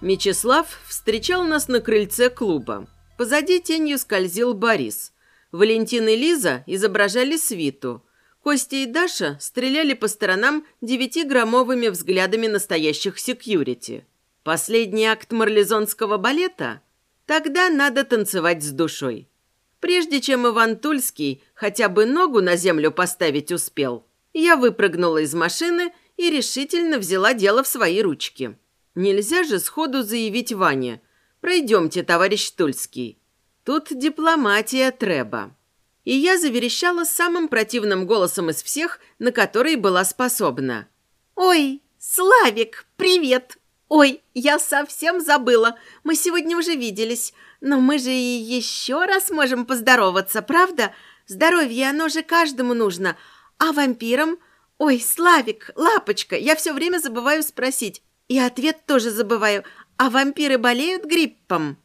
Мечислав встречал нас на крыльце клуба. Позади тенью скользил Борис. Валентин и Лиза изображали свиту. Костя и Даша стреляли по сторонам девятиграммовыми взглядами настоящих секьюрити. Последний акт марлезонского балета? Тогда надо танцевать с душой. Прежде чем Иван Тульский хотя бы ногу на землю поставить успел, я выпрыгнула из машины и решительно взяла дело в свои ручки. Нельзя же сходу заявить Ване «Пройдемте, товарищ Тульский». Тут дипломатия треба. И я заверещала самым противным голосом из всех, на который была способна. «Ой, Славик, привет! Ой, я совсем забыла. Мы сегодня уже виделись. Но мы же и еще раз можем поздороваться, правда? Здоровье, оно же каждому нужно. А вампирам? Ой, Славик, лапочка, я все время забываю спросить. И ответ тоже забываю. А вампиры болеют гриппом?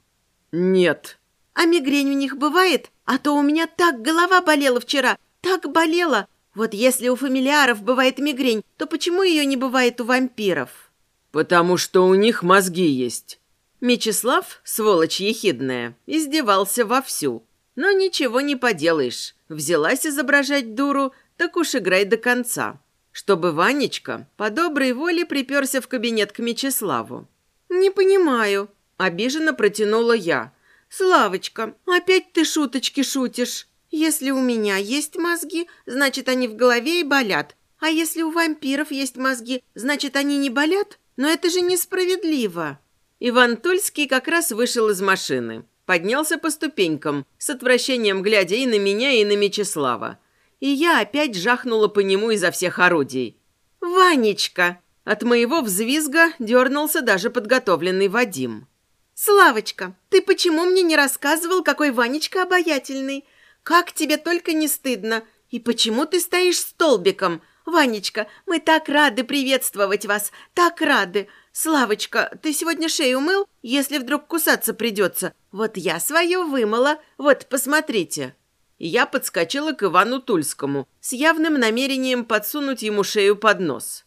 Нет. А мигрень у них бывает? А то у меня так голова болела вчера. Так болела. Вот если у фамильяров бывает мигрень, то почему ее не бывает у вампиров? Потому что у них мозги есть. Мечислав, сволочь ехидная, издевался вовсю. Но ничего не поделаешь. Взялась изображать дуру, так уж играй до конца. Чтобы Ванечка по доброй воле приперся в кабинет к Мечиславу. «Не понимаю», – обиженно протянула я. «Славочка, опять ты шуточки шутишь. Если у меня есть мозги, значит, они в голове и болят. А если у вампиров есть мозги, значит, они не болят? Но это же несправедливо». Иван Тульский как раз вышел из машины. Поднялся по ступенькам, с отвращением глядя и на меня, и на Мечислава. И я опять жахнула по нему изо всех орудий. «Ванечка!» От моего взвизга дернулся даже подготовленный Вадим. «Славочка, ты почему мне не рассказывал, какой Ванечка обаятельный? Как тебе только не стыдно? И почему ты стоишь столбиком? Ванечка, мы так рады приветствовать вас, так рады. «Славочка, ты сегодня шею мыл, если вдруг кусаться придется? Вот я свою вымыла, вот, посмотрите». Я подскочила к Ивану Тульскому с явным намерением подсунуть ему шею под нос.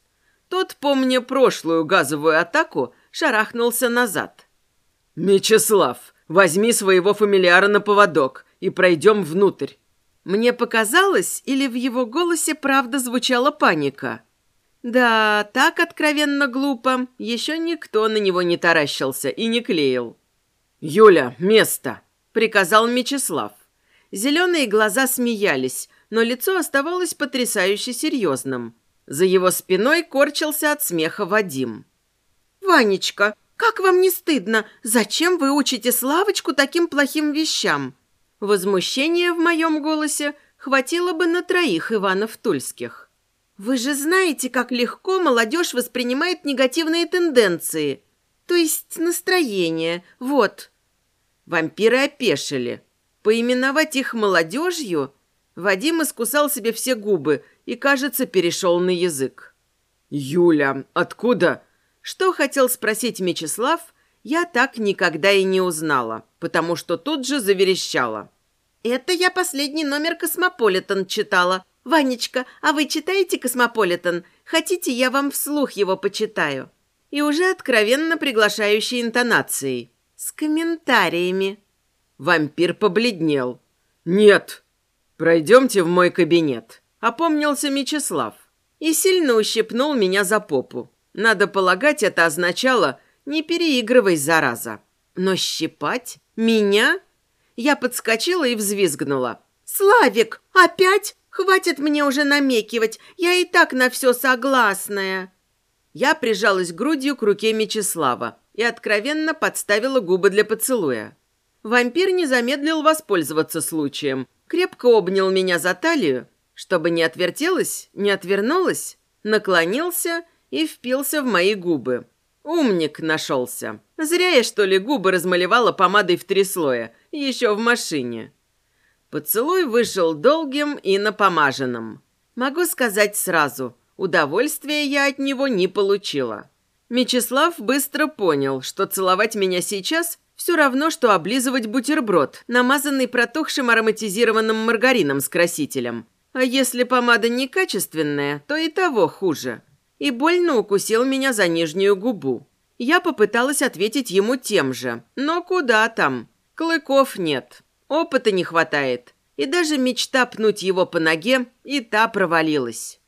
Тот, помня прошлую газовую атаку, шарахнулся назад. «Мечислав, возьми своего фамилиара на поводок и пройдем внутрь». Мне показалось, или в его голосе правда звучала паника – да, так откровенно глупо. Еще никто на него не таращился и не клеил. «Юля, место!» – приказал Мечислав. Зеленые глаза смеялись, но лицо оставалось потрясающе серьезным. За его спиной корчился от смеха Вадим. «Ванечка, как вам не стыдно? Зачем вы учите Славочку таким плохим вещам?» Возмущение в моем голосе хватило бы на троих Иванов Тульских. Вы же знаете, как легко молодежь воспринимает негативные тенденции. То есть настроение. Вот. Вампиры опешили. Поименовать их молодежью? Вадим искусал себе все губы и, кажется, перешел на язык. «Юля, откуда?» Что хотел спросить Мечислав, я так никогда и не узнала, потому что тут же заверещала. «Это я последний номер «Космополитен» читала. «Ванечка, а вы читаете «Космополитен»? Хотите, я вам вслух его почитаю?» И уже откровенно приглашающей интонацией. С комментариями. Вампир побледнел. «Нет!» «Пройдемте в мой кабинет», — опомнился Мечислав. И сильно ущипнул меня за попу. Надо полагать, это означало «не переигрывай, зараза». Но щипать? Меня? Я подскочила и взвизгнула. «Славик, опять? Хватит мне уже намекивать, я и так на все согласная». Я прижалась грудью к руке Мечислава и откровенно подставила губы для поцелуя. Вампир не замедлил воспользоваться случаем, крепко обнял меня за талию, чтобы не отвертелась, не отвернулась, наклонился и впился в мои губы. Умник нашелся. Зря я, что ли, губы размалевала помадой в три слоя, еще в машине. Поцелуй вышел долгим и напомаженным. Могу сказать сразу, удовольствия я от него не получила. Мечислав быстро понял, что целовать меня сейчас все равно, что облизывать бутерброд, намазанный протухшим ароматизированным маргарином с красителем. А если помада некачественная, то и того хуже. И больно укусил меня за нижнюю губу. Я попыталась ответить ему тем же, но куда там? Клыков нет, опыта не хватает, и даже мечта пнуть его по ноге и та провалилась.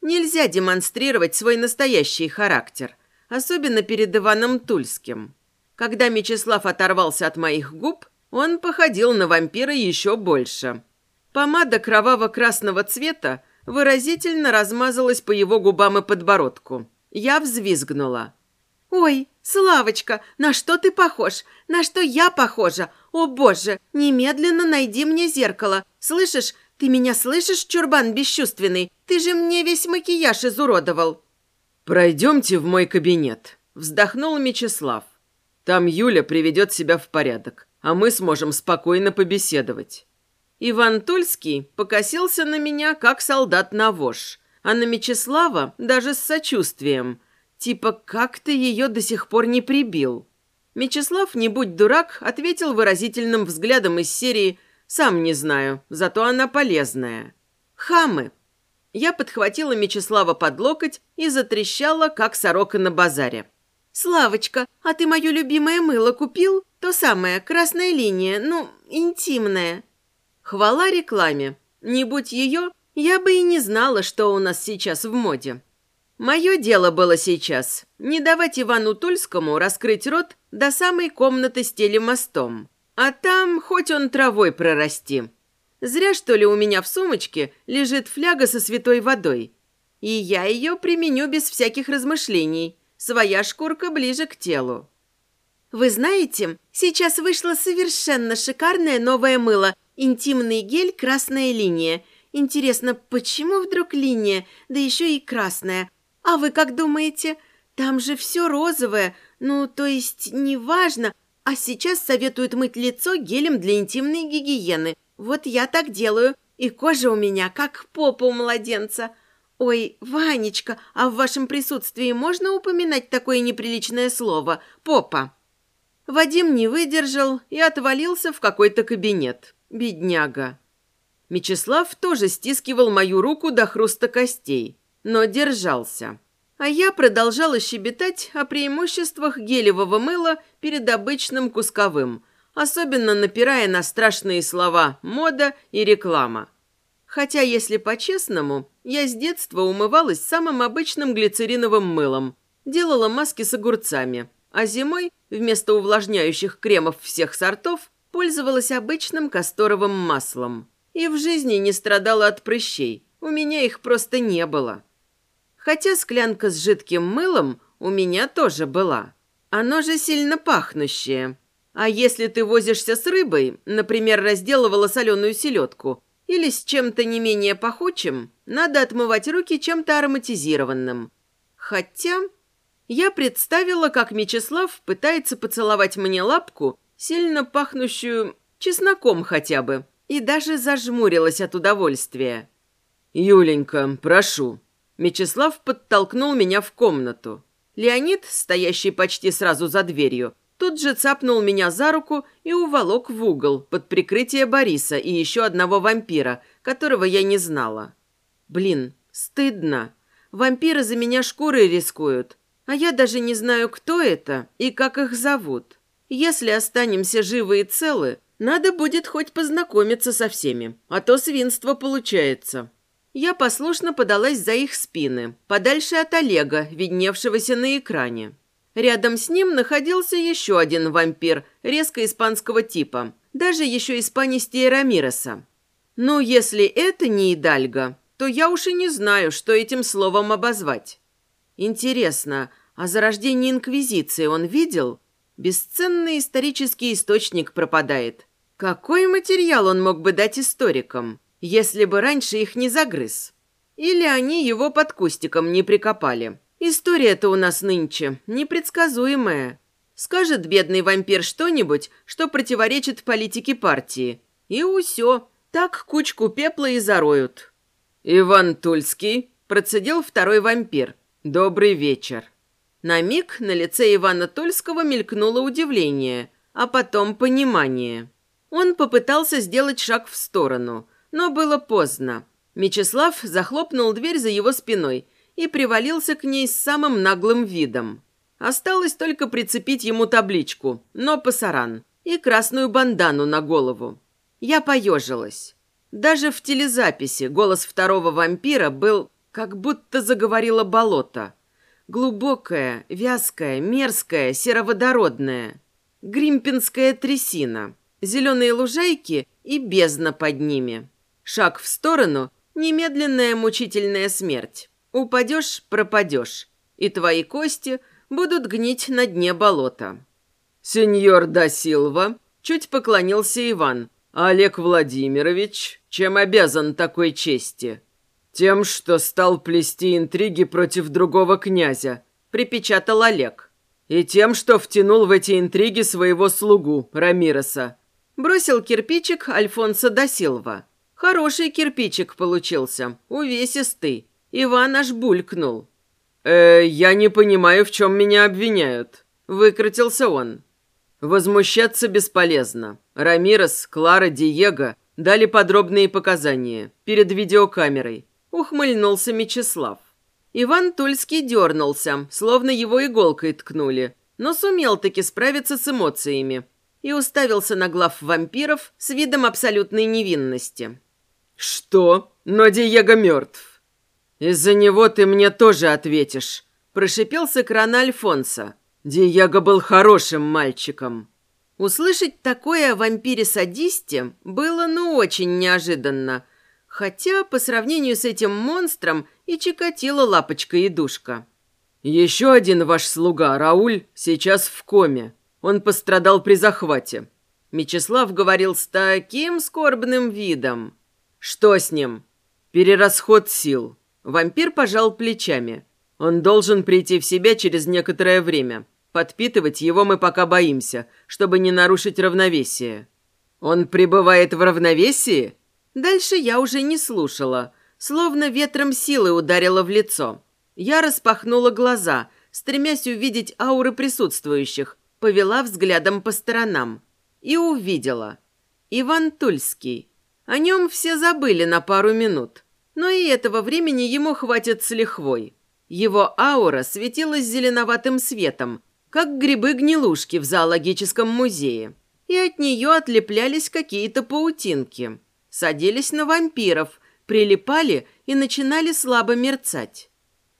Нельзя демонстрировать свой настоящий характер, особенно перед Иваном Тульским. Когда Мечислав оторвался от моих губ, он походил на вампира еще больше. Помада кроваво-красного цвета выразительно размазалась по его губам и подбородку. Я взвизгнула. «Ой, Славочка, на что ты похож? На что я похожа? О, боже, немедленно найди мне зеркало. Слышишь, ты меня слышишь, чурбан бесчувственный? Ты же мне весь макияж изуродовал». «Пройдемте в мой кабинет», – вздохнул Мечислав. «Там Юля приведет себя в порядок, а мы сможем спокойно побеседовать». Иван Тульский покосился на меня, как солдат на вож, а на Мечислава даже с сочувствием – Типа, как ты ее до сих пор не прибил? Мечислав, не будь дурак, ответил выразительным взглядом из серии «Сам не знаю, зато она полезная». «Хамы!» Я подхватила Мечислава под локоть и затрещала, как сорока на базаре. «Славочка, а ты мое любимое мыло купил? То самое, красная линия, ну, интимная». Хвала рекламе. Не будь ее, я бы и не знала, что у нас сейчас в моде. Мое дело было сейчас не давать Ивану Тульскому раскрыть рот до самой комнаты с телемостом. А там хоть он травой прорасти. Зря, что ли, у меня в сумочке лежит фляга со святой водой. И я ее применю без всяких размышлений. Своя шкурка ближе к телу. Вы знаете, сейчас вышло совершенно шикарное новое мыло. Интимный гель «Красная линия». Интересно, почему вдруг линия, да еще и красная? А вы как думаете? Там же все розовое, ну, то есть неважно. А сейчас советуют мыть лицо гелем для интимной гигиены. Вот я так делаю, и кожа у меня как попа у младенца. Ой, Ванечка, а в вашем присутствии можно упоминать такое неприличное слово «попа»?» Вадим не выдержал и отвалился в какой-то кабинет. Бедняга. Мечислав тоже стискивал мою руку до хруста костей но держался. А я продолжала щебетать о преимуществах гелевого мыла перед обычным кусковым, особенно напирая на страшные слова «мода» и «реклама». Хотя, если по-честному, я с детства умывалась самым обычным глицериновым мылом, делала маски с огурцами, а зимой вместо увлажняющих кремов всех сортов пользовалась обычным касторовым маслом. И в жизни не страдала от прыщей, у меня их просто не было. Хотя склянка с жидким мылом у меня тоже была. Оно же сильно пахнущее. А если ты возишься с рыбой, например, разделывала соленую селедку, или с чем-то не менее пахучим, надо отмывать руки чем-то ароматизированным. Хотя я представила, как Мечислав пытается поцеловать мне лапку, сильно пахнущую чесноком хотя бы, и даже зажмурилась от удовольствия. «Юленька, прошу, Мечислав подтолкнул меня в комнату. Леонид, стоящий почти сразу за дверью, тут же цапнул меня за руку и уволок в угол под прикрытие Бориса и еще одного вампира, которого я не знала. Блин, стыдно. Вампиры за меня шкурой рискуют, а я даже не знаю, кто это и как их зовут. Если останемся живы и целы, надо будет хоть познакомиться со всеми, а то свинство получается. Я послушно подалась за их спины, подальше от Олега, видневшегося на экране. Рядом с ним находился еще один вампир, резко испанского типа, даже еще испанистее Рамиреса. Ну, если это не Идальго, то я уж и не знаю, что этим словом обозвать. Интересно, а зарождение Инквизиции он видел? Бесценный исторический источник пропадает. Какой материал он мог бы дать историкам? если бы раньше их не загрыз. Или они его под кустиком не прикопали. История-то у нас нынче непредсказуемая. Скажет бедный вампир что-нибудь, что противоречит политике партии. И усё, так кучку пепла и зароют. «Иван Тульский», – процедил второй вампир. «Добрый вечер». На миг на лице Ивана Тульского мелькнуло удивление, а потом понимание. Он попытался сделать шаг в сторону – но было поздно. Мечислав захлопнул дверь за его спиной и привалился к ней с самым наглым видом. Осталось только прицепить ему табличку «Но пасаран» и красную бандану на голову. Я поежилась. Даже в телезаписи голос второго вампира был как будто заговорило болото. Глубокое, вязкое, мерзкое, сероводородное. Гримпинская трясина. Зеленые лужайки и бездна под ними. Шаг в сторону – немедленная мучительная смерть. Упадешь – пропадешь. И твои кости будут гнить на дне болота. «Сеньор да Силва», – чуть поклонился Иван. «Олег Владимирович, чем обязан такой чести?» «Тем, что стал плести интриги против другого князя», – припечатал Олег. «И тем, что втянул в эти интриги своего слугу, Рамироса». Бросил кирпичик Альфонсо да Силва. Хороший кирпичик получился, увесистый. Иван аж булькнул. «Э, я не понимаю, в чем меня обвиняют», – выкрутился он. Возмущаться бесполезно. Рамирос, Клара, Диего дали подробные показания перед видеокамерой. Ухмыльнулся Мечислав. Иван Тульский дернулся, словно его иголкой ткнули, но сумел таки справиться с эмоциями и уставился на глав вампиров с видом абсолютной невинности. «Что? Но Диего мертв!» «Из-за него ты мне тоже ответишь», – прошипел с экрана Альфонса. «Диего был хорошим мальчиком». Услышать такое о вампире-садисте было ну очень неожиданно – Хотя, по сравнению с этим монстром, и Чикатило лапочка и душка. «Еще один ваш слуга, Рауль, сейчас в коме. Он пострадал при захвате». Мечислав говорил с таким скорбным видом. «Что с ним?» «Перерасход сил». Вампир пожал плечами. «Он должен прийти в себя через некоторое время. Подпитывать его мы пока боимся, чтобы не нарушить равновесие». «Он пребывает в равновесии?» Дальше я уже не слушала, словно ветром силы ударила в лицо. Я распахнула глаза, стремясь увидеть ауры присутствующих, повела взглядом по сторонам. И увидела. Иван Тульский. О нем все забыли на пару минут. Но и этого времени ему хватит с лихвой. Его аура светилась зеленоватым светом, как грибы-гнилушки в зоологическом музее. И от нее отлеплялись какие-то паутинки – садились на вампиров, прилипали и начинали слабо мерцать.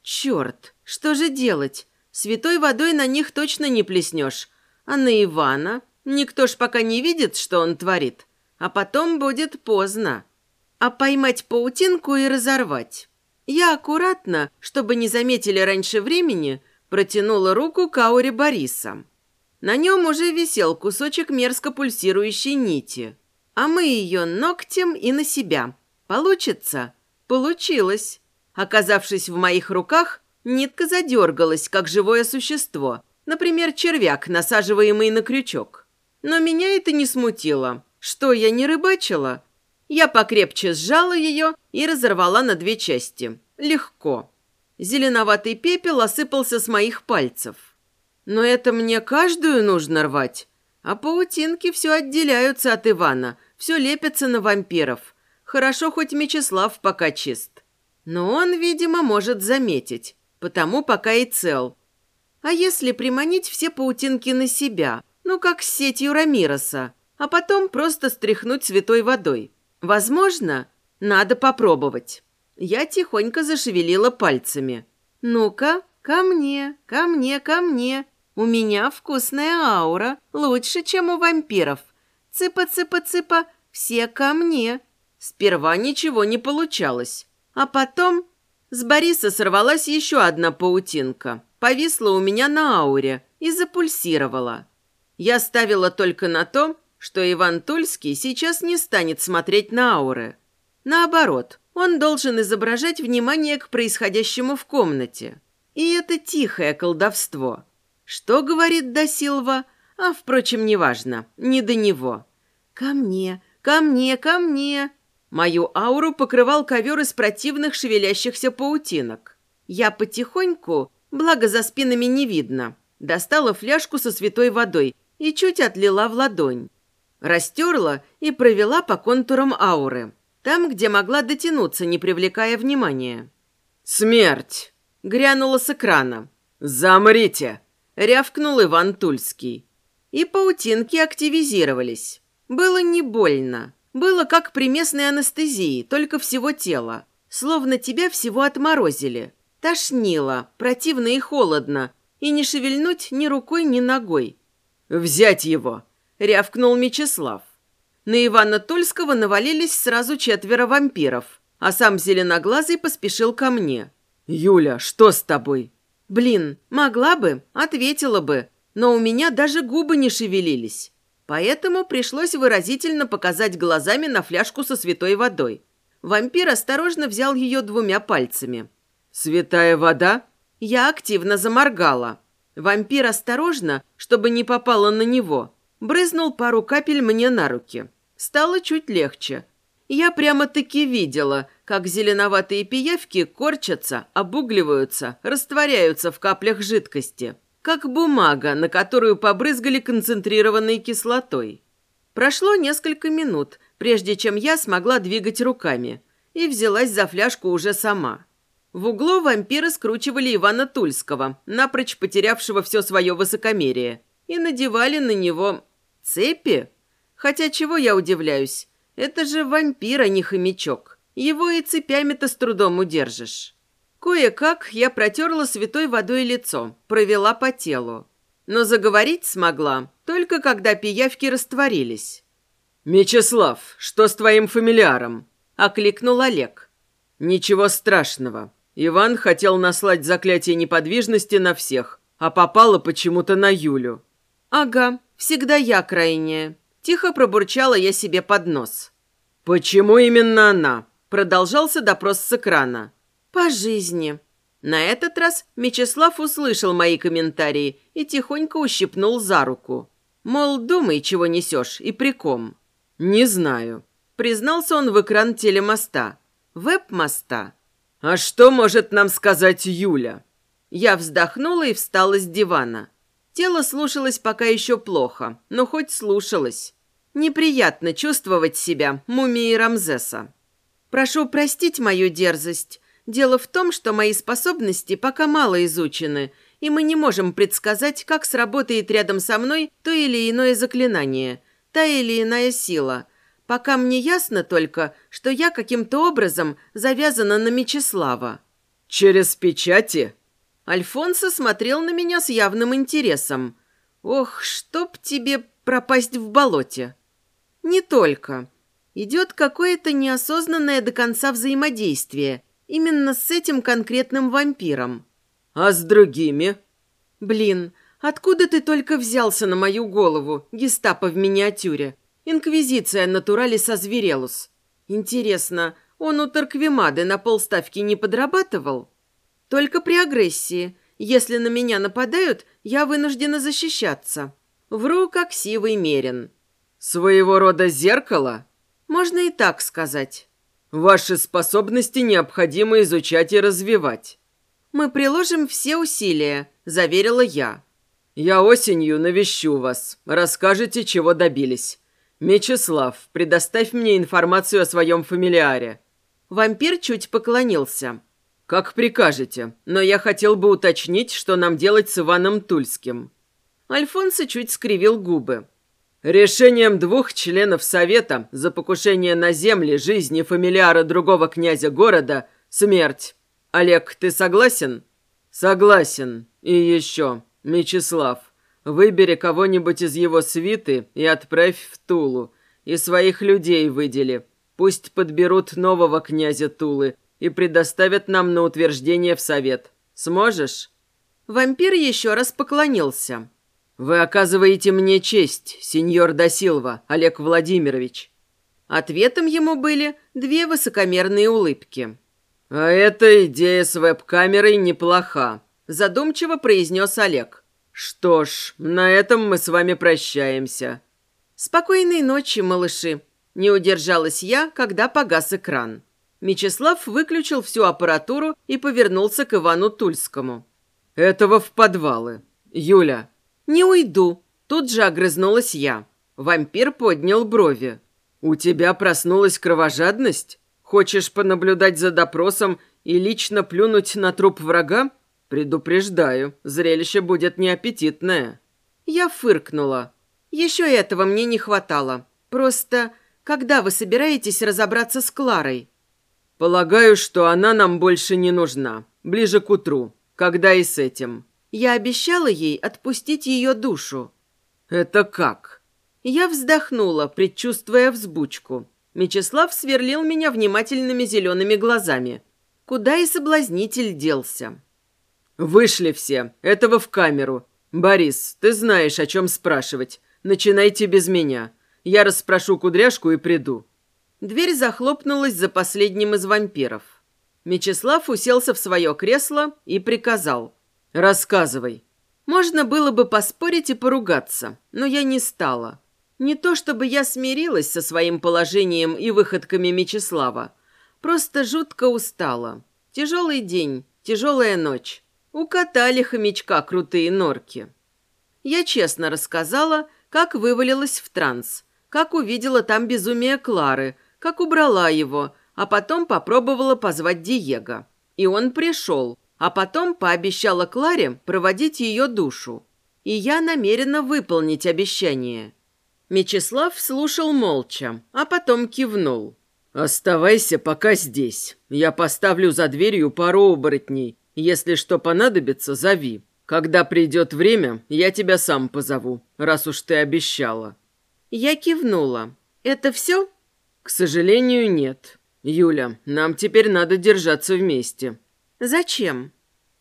Черт, что же делать? Святой водой на них точно не плеснешь. А на Ивана никто ж пока не видит, что он творит. А потом будет поздно. А поймать паутинку и разорвать. Я аккуратно, чтобы не заметили раньше времени, протянула руку к ауре Бориса. На нем уже висел кусочек мерзко пульсирующей нити – а мы ее ногтем и на себя. Получится? Получилось. Оказавшись в моих руках, нитка задергалась, как живое существо. Например, червяк, насаживаемый на крючок. Но меня это не смутило. Что, я не рыбачила? Я покрепче сжала ее и разорвала на две части. Легко. Зеленоватый пепел осыпался с моих пальцев. Но это мне каждую нужно рвать. А паутинки все отделяются от Ивана, все лепятся на вампиров. Хорошо, хоть Мечислав пока чист. Но он, видимо, может заметить, потому пока и цел. А если приманить все паутинки на себя, ну, как с сетью Рамироса, а потом просто стряхнуть святой водой? Возможно, надо попробовать. Я тихонько зашевелила пальцами. «Ну-ка, ко мне, ко мне, ко мне. У меня вкусная аура, лучше, чем у вампиров. Цыпа-цыпа-цыпа, все ко мне. Сперва ничего не получалось. А потом с Бориса сорвалась еще одна паутинка. Повисла у меня на ауре и запульсировала. Я ставила только на то, что Иван Тульский сейчас не станет смотреть на ауры. Наоборот, он должен изображать внимание к происходящему в комнате. И это тихое колдовство – что говорит Досилва? А, впрочем, неважно, не до него. «Ко мне, ко мне, ко мне!» Мою ауру покрывал ковер из противных шевелящихся паутинок. Я потихоньку, благо за спинами не видно, достала фляжку со святой водой и чуть отлила в ладонь. Растерла и провела по контурам ауры, там, где могла дотянуться, не привлекая внимания. «Смерть!» — грянула с экрана. «Замрите!» — рявкнул Иван Тульский. И паутинки активизировались. Было не больно. Было как при местной анестезии, только всего тела. Словно тебя всего отморозили. Тошнило, противно и холодно. И не шевельнуть ни рукой, ни ногой. «Взять его!» — рявкнул Мечислав. На Ивана Тульского навалились сразу четверо вампиров, а сам Зеленоглазый поспешил ко мне. «Юля, что с тобой?» «Блин, могла бы, ответила бы, но у меня даже губы не шевелились. Поэтому пришлось выразительно показать глазами на фляжку со святой водой. Вампир осторожно взял ее двумя пальцами. «Святая вода?» Я активно заморгала. Вампир осторожно, чтобы не попало на него, брызнул пару капель мне на руки. Стало чуть легче. Я прямо-таки видела, как зеленоватые пиявки корчатся, обугливаются, растворяются в каплях жидкости как бумага, на которую побрызгали концентрированной кислотой. Прошло несколько минут, прежде чем я смогла двигать руками, и взялась за фляжку уже сама. В углу вампиры скручивали Ивана Тульского, напрочь потерявшего все свое высокомерие, и надевали на него цепи. Хотя чего я удивляюсь, это же вампир, а не хомячок. Его и цепями-то с трудом удержишь. Кое-как я протерла святой водой лицо, провела по телу. Но заговорить смогла, только когда пиявки растворились. «Мечислав, что с твоим фамилиаром?» – окликнул Олег. «Ничего страшного. Иван хотел наслать заклятие неподвижности на всех, а попало почему-то на Юлю». «Ага, всегда я крайняя». Тихо пробурчала я себе под нос. «Почему именно она?» – продолжался допрос с экрана. «По жизни». На этот раз Мечислав услышал мои комментарии и тихонько ущипнул за руку. Мол, думай, чего несешь, и при ком. «Не знаю», — признался он в экран телемоста. Веб-моста. «А что может нам сказать Юля?» Я вздохнула и встала с дивана. Тело слушалось пока еще плохо, но хоть слушалось. Неприятно чувствовать себя мумией Рамзеса. «Прошу простить мою дерзость. Дело в том, что мои способности пока мало изучены, и мы не можем предсказать, как сработает рядом со мной то или иное заклинание, та или иная сила. Пока мне ясно только, что я каким-то образом завязана на Мечислава». «Через печати?» Альфонсо смотрел на меня с явным интересом. «Ох, чтоб тебе пропасть в болоте!» «Не только. Идет какое-то неосознанное до конца взаимодействие – Именно с этим конкретным вампиром. А с другими? Блин, откуда ты только взялся на мою голову, гестапо в миниатюре? Инквизиция натуралис озверелус. Интересно, он у Тарквимады на полставки не подрабатывал? Только при агрессии. Если на меня нападают, я вынуждена защищаться. Вру, как сивый мерин. Своего рода зеркало? Можно и так сказать. Ваши способности необходимо изучать и развивать. Мы приложим все усилия, заверила я. Я осенью навещу вас. Расскажете, чего добились. Мечислав, предоставь мне информацию о своем фамилиаре. Вампир чуть поклонился. Как прикажете, но я хотел бы уточнить, что нам делать с Иваном Тульским. Альфонсо чуть скривил губы. Решением двух членов Совета за покушение на земли, жизни фамилиара другого князя города – смерть. Олег, ты согласен? Согласен. И еще, Мечислав, выбери кого-нибудь из его свиты и отправь в Тулу. И своих людей выдели. Пусть подберут нового князя Тулы и предоставят нам на утверждение в Совет. Сможешь?» Вампир еще раз поклонился. «Вы оказываете мне честь, сеньор Досилва, Олег Владимирович». Ответом ему были две высокомерные улыбки. «А эта идея с веб-камерой неплоха», – задумчиво произнес Олег. «Что ж, на этом мы с вами прощаемся». «Спокойной ночи, малыши», – не удержалась я, когда погас экран. Мечислав выключил всю аппаратуру и повернулся к Ивану Тульскому. «Этого в подвалы. Юля, «Не уйду», – тут же огрызнулась я. Вампир поднял брови. «У тебя проснулась кровожадность? Хочешь понаблюдать за допросом и лично плюнуть на труп врага? Предупреждаю, зрелище будет неаппетитное. Я фыркнула. Еще этого мне не хватало. Просто, когда вы собираетесь разобраться с Кларой? Полагаю, что она нам больше не нужна. Ближе к утру. Когда и с этим. Я обещала ей отпустить ее душу. Это как? Я вздохнула, предчувствуя взбучку. Мечислав сверлил меня внимательными зелеными глазами. Куда и соблазнитель делся. «Вышли все. Этого в камеру. Борис, ты знаешь, о чем спрашивать. Начинайте без меня. Я расспрошу кудряшку и приду». Дверь захлопнулась за последним из вампиров. Мечислав уселся в свое кресло и приказал. «Рассказывай». Можно было бы поспорить и поругаться, но я не стала. Не то чтобы я смирилась со своим положением и выходками Мечислава. Просто жутко устала. Тяжелый день, тяжелая ночь. Укатали хомячка крутые норки. Я честно рассказала, как вывалилась в транс, как увидела там безумие Клары, как убрала его, а потом попробовала позвать Диего. И он пришел, а потом пообещала Кларе проводить ее душу. И я намерена выполнить обещание. Мечислав слушал молча, а потом кивнул. «Оставайся пока здесь. Я поставлю за дверью пару оборотней. Если что понадобится, зови. Когда придет время, я тебя сам позову, раз уж ты обещала». Я кивнула. «Это все?» «К сожалению, нет. Юля, нам теперь надо держаться вместе». «Зачем?»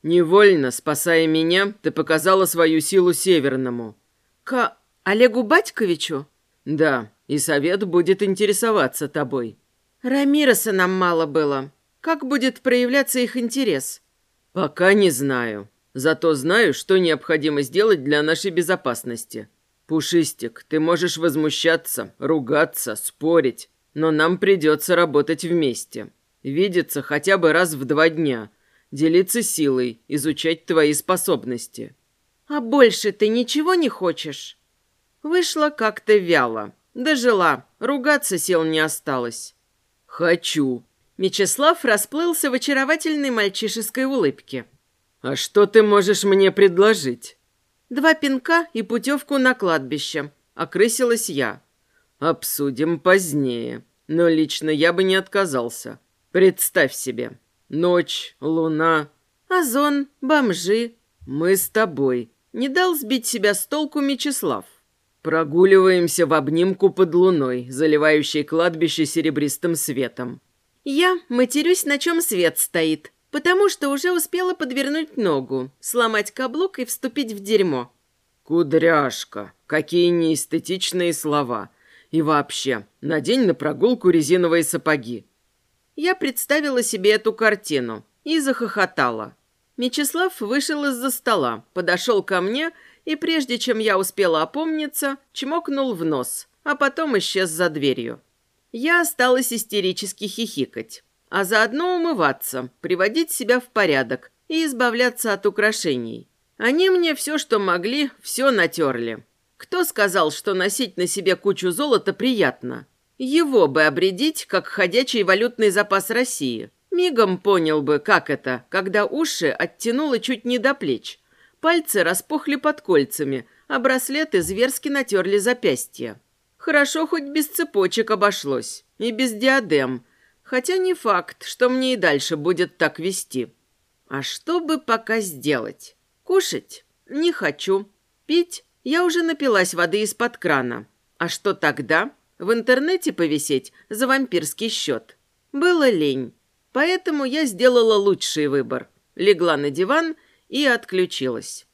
«Невольно, спасая меня, ты показала свою силу Северному». «К Олегу Батьковичу?» «Да, и совет будет интересоваться тобой». «Рамироса нам мало было. Как будет проявляться их интерес?» «Пока не знаю. Зато знаю, что необходимо сделать для нашей безопасности. Пушистик, ты можешь возмущаться, ругаться, спорить, но нам придется работать вместе. Видеться хотя бы раз в два дня, делиться силой, изучать твои способности». «А больше ты ничего не хочешь?» Вышло как-то вяло. Дожила, ругаться сил не осталось. «Хочу». Мечислав расплылся в очаровательной мальчишеской улыбке. «А что ты можешь мне предложить?» «Два пинка и путевку на кладбище», — окрысилась я. «Обсудим позднее, но лично я бы не отказался. Представь себе, ночь, луна...» «Озон, бомжи...» «Мы с тобой». Не дал сбить себя с толку Мечислав. Прогуливаемся в обнимку под луной, заливающей кладбище серебристым светом. Я матерюсь, на чем свет стоит, потому что уже успела подвернуть ногу, сломать каблук и вступить в дерьмо. Кудряшка, какие неэстетичные слова. И вообще, надень на прогулку резиновые сапоги. Я представила себе эту картину и захохотала. Мечислав вышел из-за стола, подошел ко мне и прежде чем я успела опомниться, чмокнул в нос, а потом исчез за дверью. Я осталась истерически хихикать, а заодно умываться, приводить себя в порядок и избавляться от украшений. Они мне все, что могли, все натерли. Кто сказал, что носить на себе кучу золота приятно? Его бы обредить, как ходячий валютный запас России. Мигом понял бы, как это, когда уши оттянуло чуть не до плеч, Пальцы распухли под кольцами, а браслеты зверски натерли запястья. Хорошо хоть без цепочек обошлось и без диадем, хотя не факт, что мне и дальше будет так вести. А что бы пока сделать? Кушать? Не хочу. Пить? Я уже напилась воды из-под крана. А что тогда? В интернете повисеть за вампирский счет. Было лень. Поэтому я сделала лучший выбор. Легла на диван и отключилась.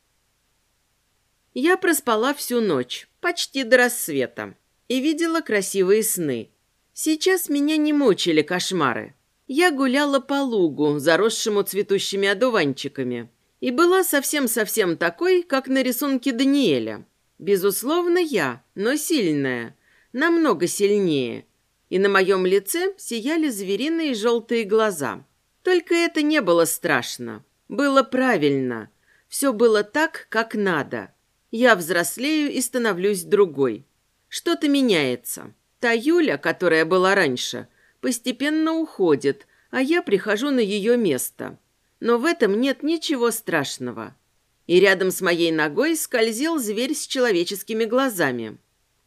Я проспала всю ночь, почти до рассвета, и видела красивые сны. Сейчас меня не мучили кошмары. Я гуляла по лугу, заросшему цветущими одуванчиками, и была совсем-совсем такой, как на рисунке Даниэля. Безусловно, я, но сильная, намного сильнее. И на моем лице сияли звериные желтые глаза. Только это не было страшно. Было правильно. Все было так, как надо. Я взрослею и становлюсь другой. Что-то меняется. Та Юля, которая была раньше, постепенно уходит, а я прихожу на ее место. Но в этом нет ничего страшного. И рядом с моей ногой скользил зверь с человеческими глазами.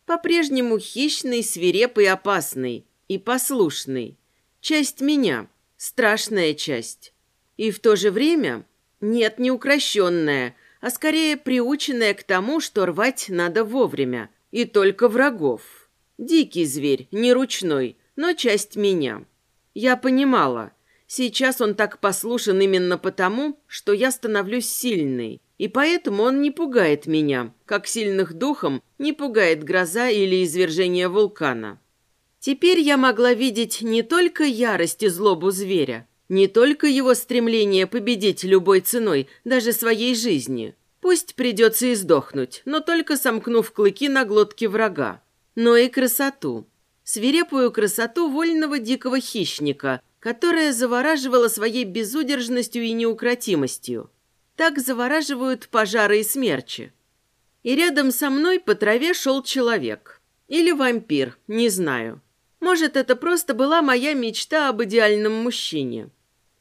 По-прежнему хищный, свирепый, опасный и послушный. Часть меня, страшная часть. И в то же время, нет, не укращенная, а скорее приученная к тому, что рвать надо вовремя, и только врагов. Дикий зверь, не ручной, но часть меня. Я понимала, сейчас он так послушен именно потому, что я становлюсь сильной, и поэтому он не пугает меня, как сильных духом не пугает гроза или извержение вулкана. Теперь я могла видеть не только ярость и злобу зверя, не только его стремление победить любой ценой, даже своей жизни. Пусть придется и сдохнуть, но только сомкнув клыки на глотке врага. Но и красоту. Свирепую красоту вольного дикого хищника, которая завораживала своей безудержностью и неукротимостью. Так завораживают пожары и смерчи. И рядом со мной по траве шел человек. Или вампир, не знаю. Может, это просто была моя мечта об идеальном мужчине.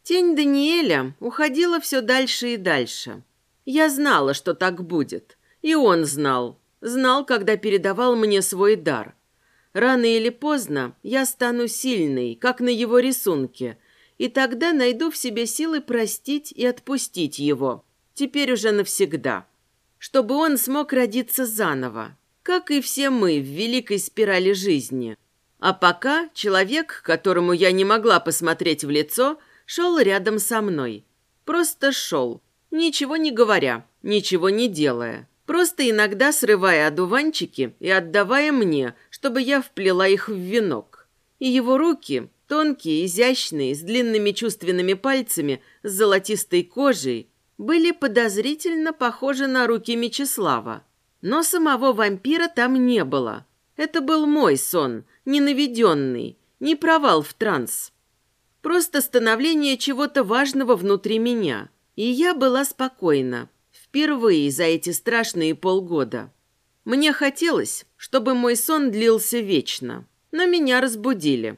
Тень Даниэля уходила все дальше и дальше. Я знала, что так будет. И он знал. Знал, когда передавал мне свой дар. Рано или поздно я стану сильной, как на его рисунке, и тогда найду в себе силы простить и отпустить его. Теперь уже навсегда. Чтобы он смог родиться заново, как и все мы в великой спирали жизни. А пока человек, которому я не могла посмотреть в лицо – шел рядом со мной. Просто шел, ничего не говоря, ничего не делая. Просто иногда срывая одуванчики и отдавая мне, чтобы я вплела их в венок. И его руки, тонкие, изящные, с длинными чувственными пальцами, с золотистой кожей, были подозрительно похожи на руки Мечислава. Но самого вампира там не было. Это был мой сон, не наведенный, не провал в транс. Просто становление чего-то важного внутри меня. И я была спокойна. Впервые за эти страшные полгода. Мне хотелось, чтобы мой сон длился вечно. Но меня разбудили.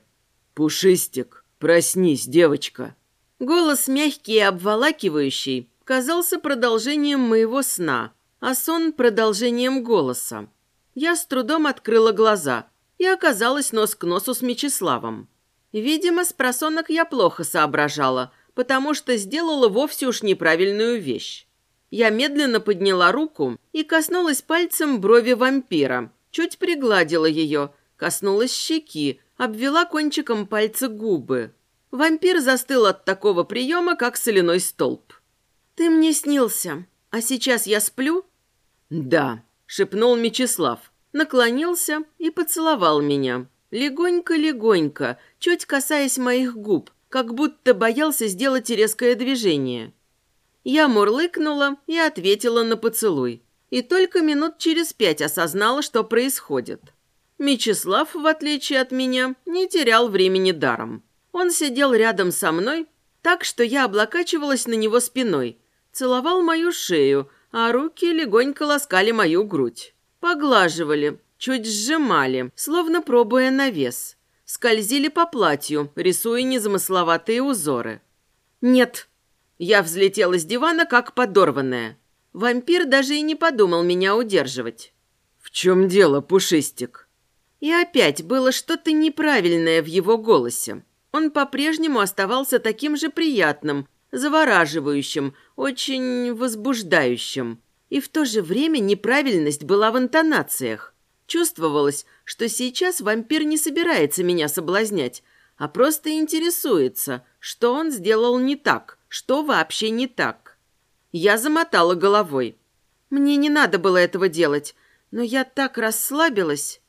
«Пушистик, проснись, девочка!» Голос мягкий и обволакивающий казался продолжением моего сна, а сон – продолжением голоса. Я с трудом открыла глаза и оказалась нос к носу с Мечиславом. Видимо, с просонок я плохо соображала, потому что сделала вовсе уж неправильную вещь. Я медленно подняла руку и коснулась пальцем брови вампира, чуть пригладила ее, коснулась щеки, обвела кончиком пальца губы. Вампир застыл от такого приема, как соляной столб. «Ты мне снился, а сейчас я сплю?» «Да», — шепнул Мечислав, наклонился и поцеловал меня. Легонько-легонько, чуть касаясь моих губ, как будто боялся сделать резкое движение. Я мурлыкнула и ответила на поцелуй. И только минут через пять осознала, что происходит. Мечислав, в отличие от меня, не терял времени даром. Он сидел рядом со мной, так что я облокачивалась на него спиной, целовал мою шею, а руки легонько ласкали мою грудь. Поглаживали, чуть сжимали, словно пробуя на вес. Скользили по платью, рисуя незамысловатые узоры. «Нет». Я взлетела с дивана, как подорванная. Вампир даже и не подумал меня удерживать. «В чем дело, Пушистик?» И опять было что-то неправильное в его голосе. Он по-прежнему оставался таким же приятным, завораживающим, очень возбуждающим. И в то же время неправильность была в интонациях. Чувствовалось, что сейчас вампир не собирается меня соблазнять, а просто интересуется, что он сделал не так, что вообще не так. Я замотала головой. Мне не надо было этого делать, но я так расслабилась.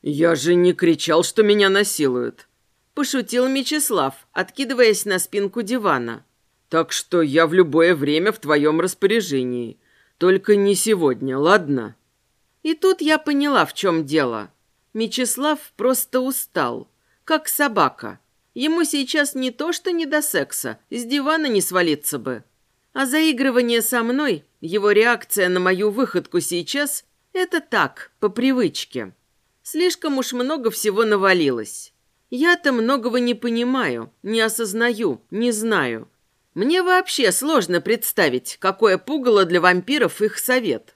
«Я же не кричал, что меня насилуют», – пошутил Мечислав, откидываясь на спинку дивана. «Так что я в любое время в твоем распоряжении. Только не сегодня, ладно?» И тут я поняла, в чем дело. Мечислав просто устал, как собака. Ему сейчас не то, что не до секса, с дивана не свалиться бы. А заигрывание со мной, его реакция на мою выходку сейчас – это так, по привычке. Слишком уж много всего навалилось. Я-то многого не понимаю, не осознаю, не знаю. Мне вообще сложно представить, какое пугало для вампиров их совет.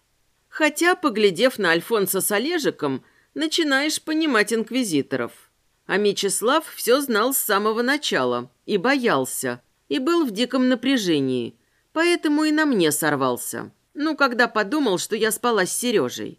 Хотя, поглядев на Альфонса с Олежиком, начинаешь понимать инквизиторов. А Мечислав все знал с самого начала и боялся, и был в диком напряжении, поэтому и на мне сорвался. Ну, когда подумал, что я спала с Сережей.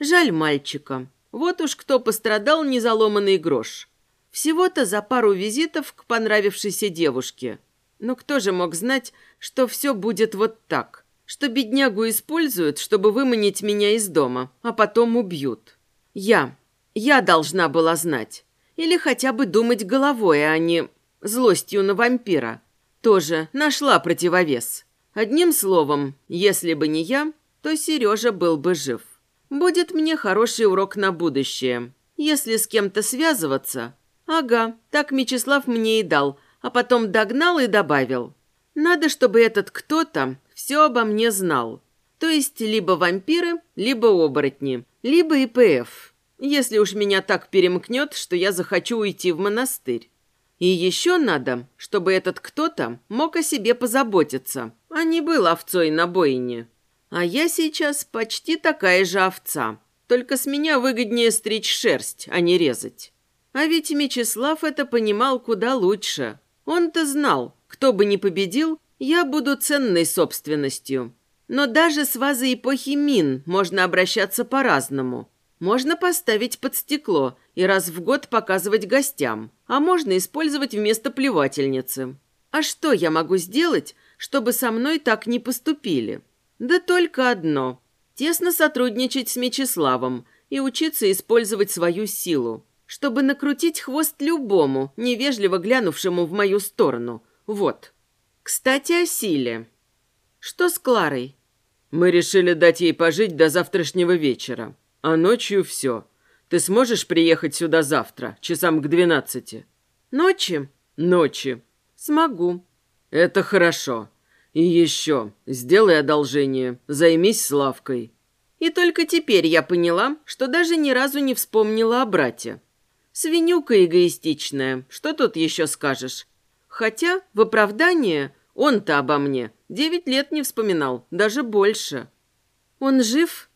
Жаль мальчика. Вот уж кто пострадал незаломанный грош. Всего-то за пару визитов к понравившейся девушке. Но кто же мог знать, что все будет вот так? Что беднягу используют, чтобы выманить меня из дома, а потом убьют. Я. Я должна была знать. Или хотя бы думать головой, а не злостью на вампира. Тоже нашла противовес. Одним словом, если бы не я, то Сережа был бы жив. Будет мне хороший урок на будущее. Если с кем-то связываться... Ага, так Мечислав мне и дал, а потом догнал и добавил. Надо, чтобы этот кто-то все обо мне знал. То есть либо вампиры, либо оборотни, либо ИПФ. Если уж меня так перемкнет, что я захочу уйти в монастырь. И еще надо, чтобы этот кто-то мог о себе позаботиться, а не был овцой на бойне. А я сейчас почти такая же овца, только с меня выгоднее стричь шерсть, а не резать. А ведь Мечислав это понимал куда лучше. Он-то знал, кто бы ни победил, я буду ценной собственностью. Но даже с вазой эпохи Мин можно обращаться по-разному. Можно поставить под стекло и раз в год показывать гостям, а можно использовать вместо плевательницы. А что я могу сделать, чтобы со мной так не поступили? Да только одно – тесно сотрудничать с Мечиславом и учиться использовать свою силу, чтобы накрутить хвост любому, невежливо глянувшему в мою сторону. Вот. Кстати, о силе. Что с Кларой? Мы решили дать ей пожить до завтрашнего вечера. А ночью все. Ты сможешь приехать сюда завтра, часам к двенадцати? Ночи? Ночи. Смогу. Это хорошо. И еще, сделай одолжение, займись Славкой. И только теперь я поняла, что даже ни разу не вспомнила о брате. Свинюка эгоистичная, что тут еще скажешь? Хотя, в оправдание, он-то обо мне девять лет не вспоминал, даже больше. Он жив?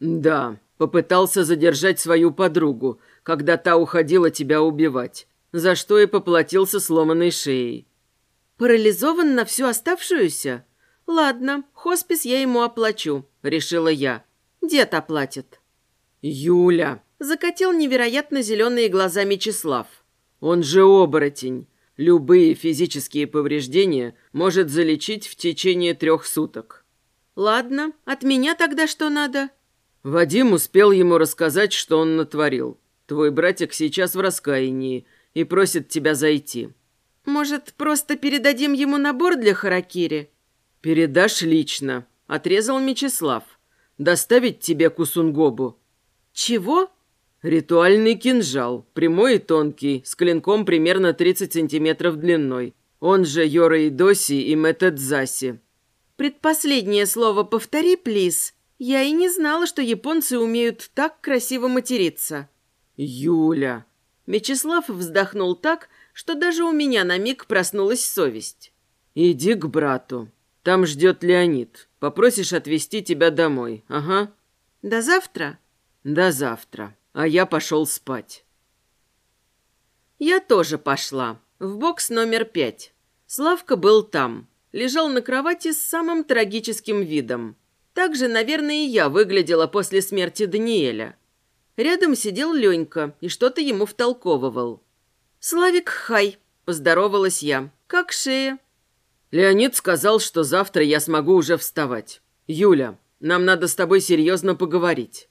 Да, попытался задержать свою подругу, когда та уходила тебя убивать, за что и поплатился сломанной шеей. Парализован на всю оставшуюся? Ладно, хоспис я ему оплачу, решила я. Дед оплатит. Юля! Закатил невероятно зеленые глаза Мечислав. Он же оборотень. Любые физические повреждения может залечить в течение трех суток. Ладно, от меня тогда что надо? Вадим успел ему рассказать, что он натворил. Твой братик сейчас в раскаянии и просит тебя зайти. Может, просто передадим ему набор для харакири? Передашь лично, отрезал Мечислав. Доставить тебе кусунгобу. Чего? Ритуальный кинжал, прямой и тонкий, с клинком примерно 30 сантиметров длиной. Он же Йора Идоси и Метэдзаси. Предпоследнее слово повтори, плиз. Я и не знала, что японцы умеют так красиво материться. Юля. Мечислав вздохнул так, что даже у меня на миг проснулась совесть. «Иди к брату. Там ждет Леонид. Попросишь отвезти тебя домой. Ага». «До завтра?» «До завтра. А я пошел спать». Я тоже пошла. В бокс номер пять. Славка был там. Лежал на кровати с самым трагическим видом. Так же, наверное, и я выглядела после смерти Даниэля. Рядом сидел Ленька и что-то ему втолковывал. «Славик, хай!» – поздоровалась я. «Как шея?» Леонид сказал, что завтра я смогу уже вставать. «Юля, нам надо с тобой серьезно поговорить».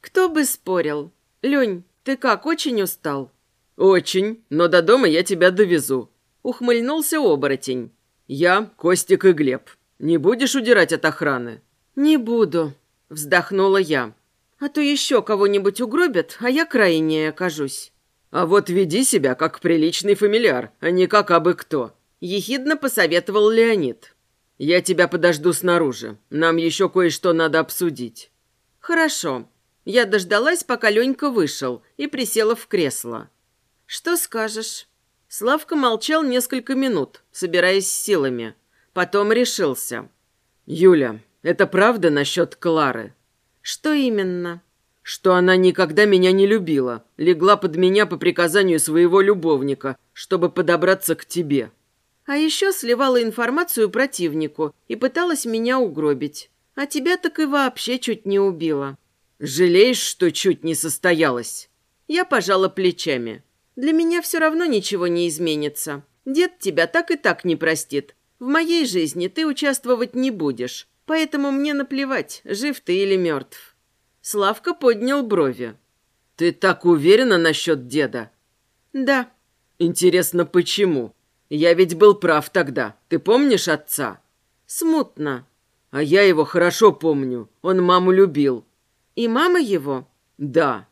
«Кто бы спорил? Лень, ты как, очень устал?» «Очень, но до дома я тебя довезу», – ухмыльнулся оборотень. «Я, Костик и Глеб. Не будешь удирать от охраны?» «Не буду», – вздохнула я. «А то еще кого-нибудь угробят, а я крайне окажусь». «А вот веди себя как приличный фамильяр, а не как абы кто», – ехидно посоветовал Леонид. «Я тебя подожду снаружи. Нам еще кое-что надо обсудить». «Хорошо». Я дождалась, пока Ленька вышел, и присела в кресло. «Что скажешь?» Славка молчал несколько минут, собираясь силами. Потом решился. «Юля, это правда насчет Клары?» «Что именно?» «Что она никогда меня не любила, легла под меня по приказанию своего любовника, чтобы подобраться к тебе». А еще сливала информацию противнику и пыталась меня угробить. А тебя так и вообще чуть не убила. «Жалеешь, что чуть не состоялась?» Я пожала плечами. «Для меня все равно ничего не изменится. Дед тебя так и так не простит. В моей жизни ты участвовать не будешь, поэтому мне наплевать, жив ты или мертв». Славка поднял брови. «Ты так уверена насчет деда?» «Да». «Интересно, почему? Я ведь был прав тогда. Ты помнишь отца?» «Смутно». «А я его хорошо помню. Он маму любил. И мама его? Да.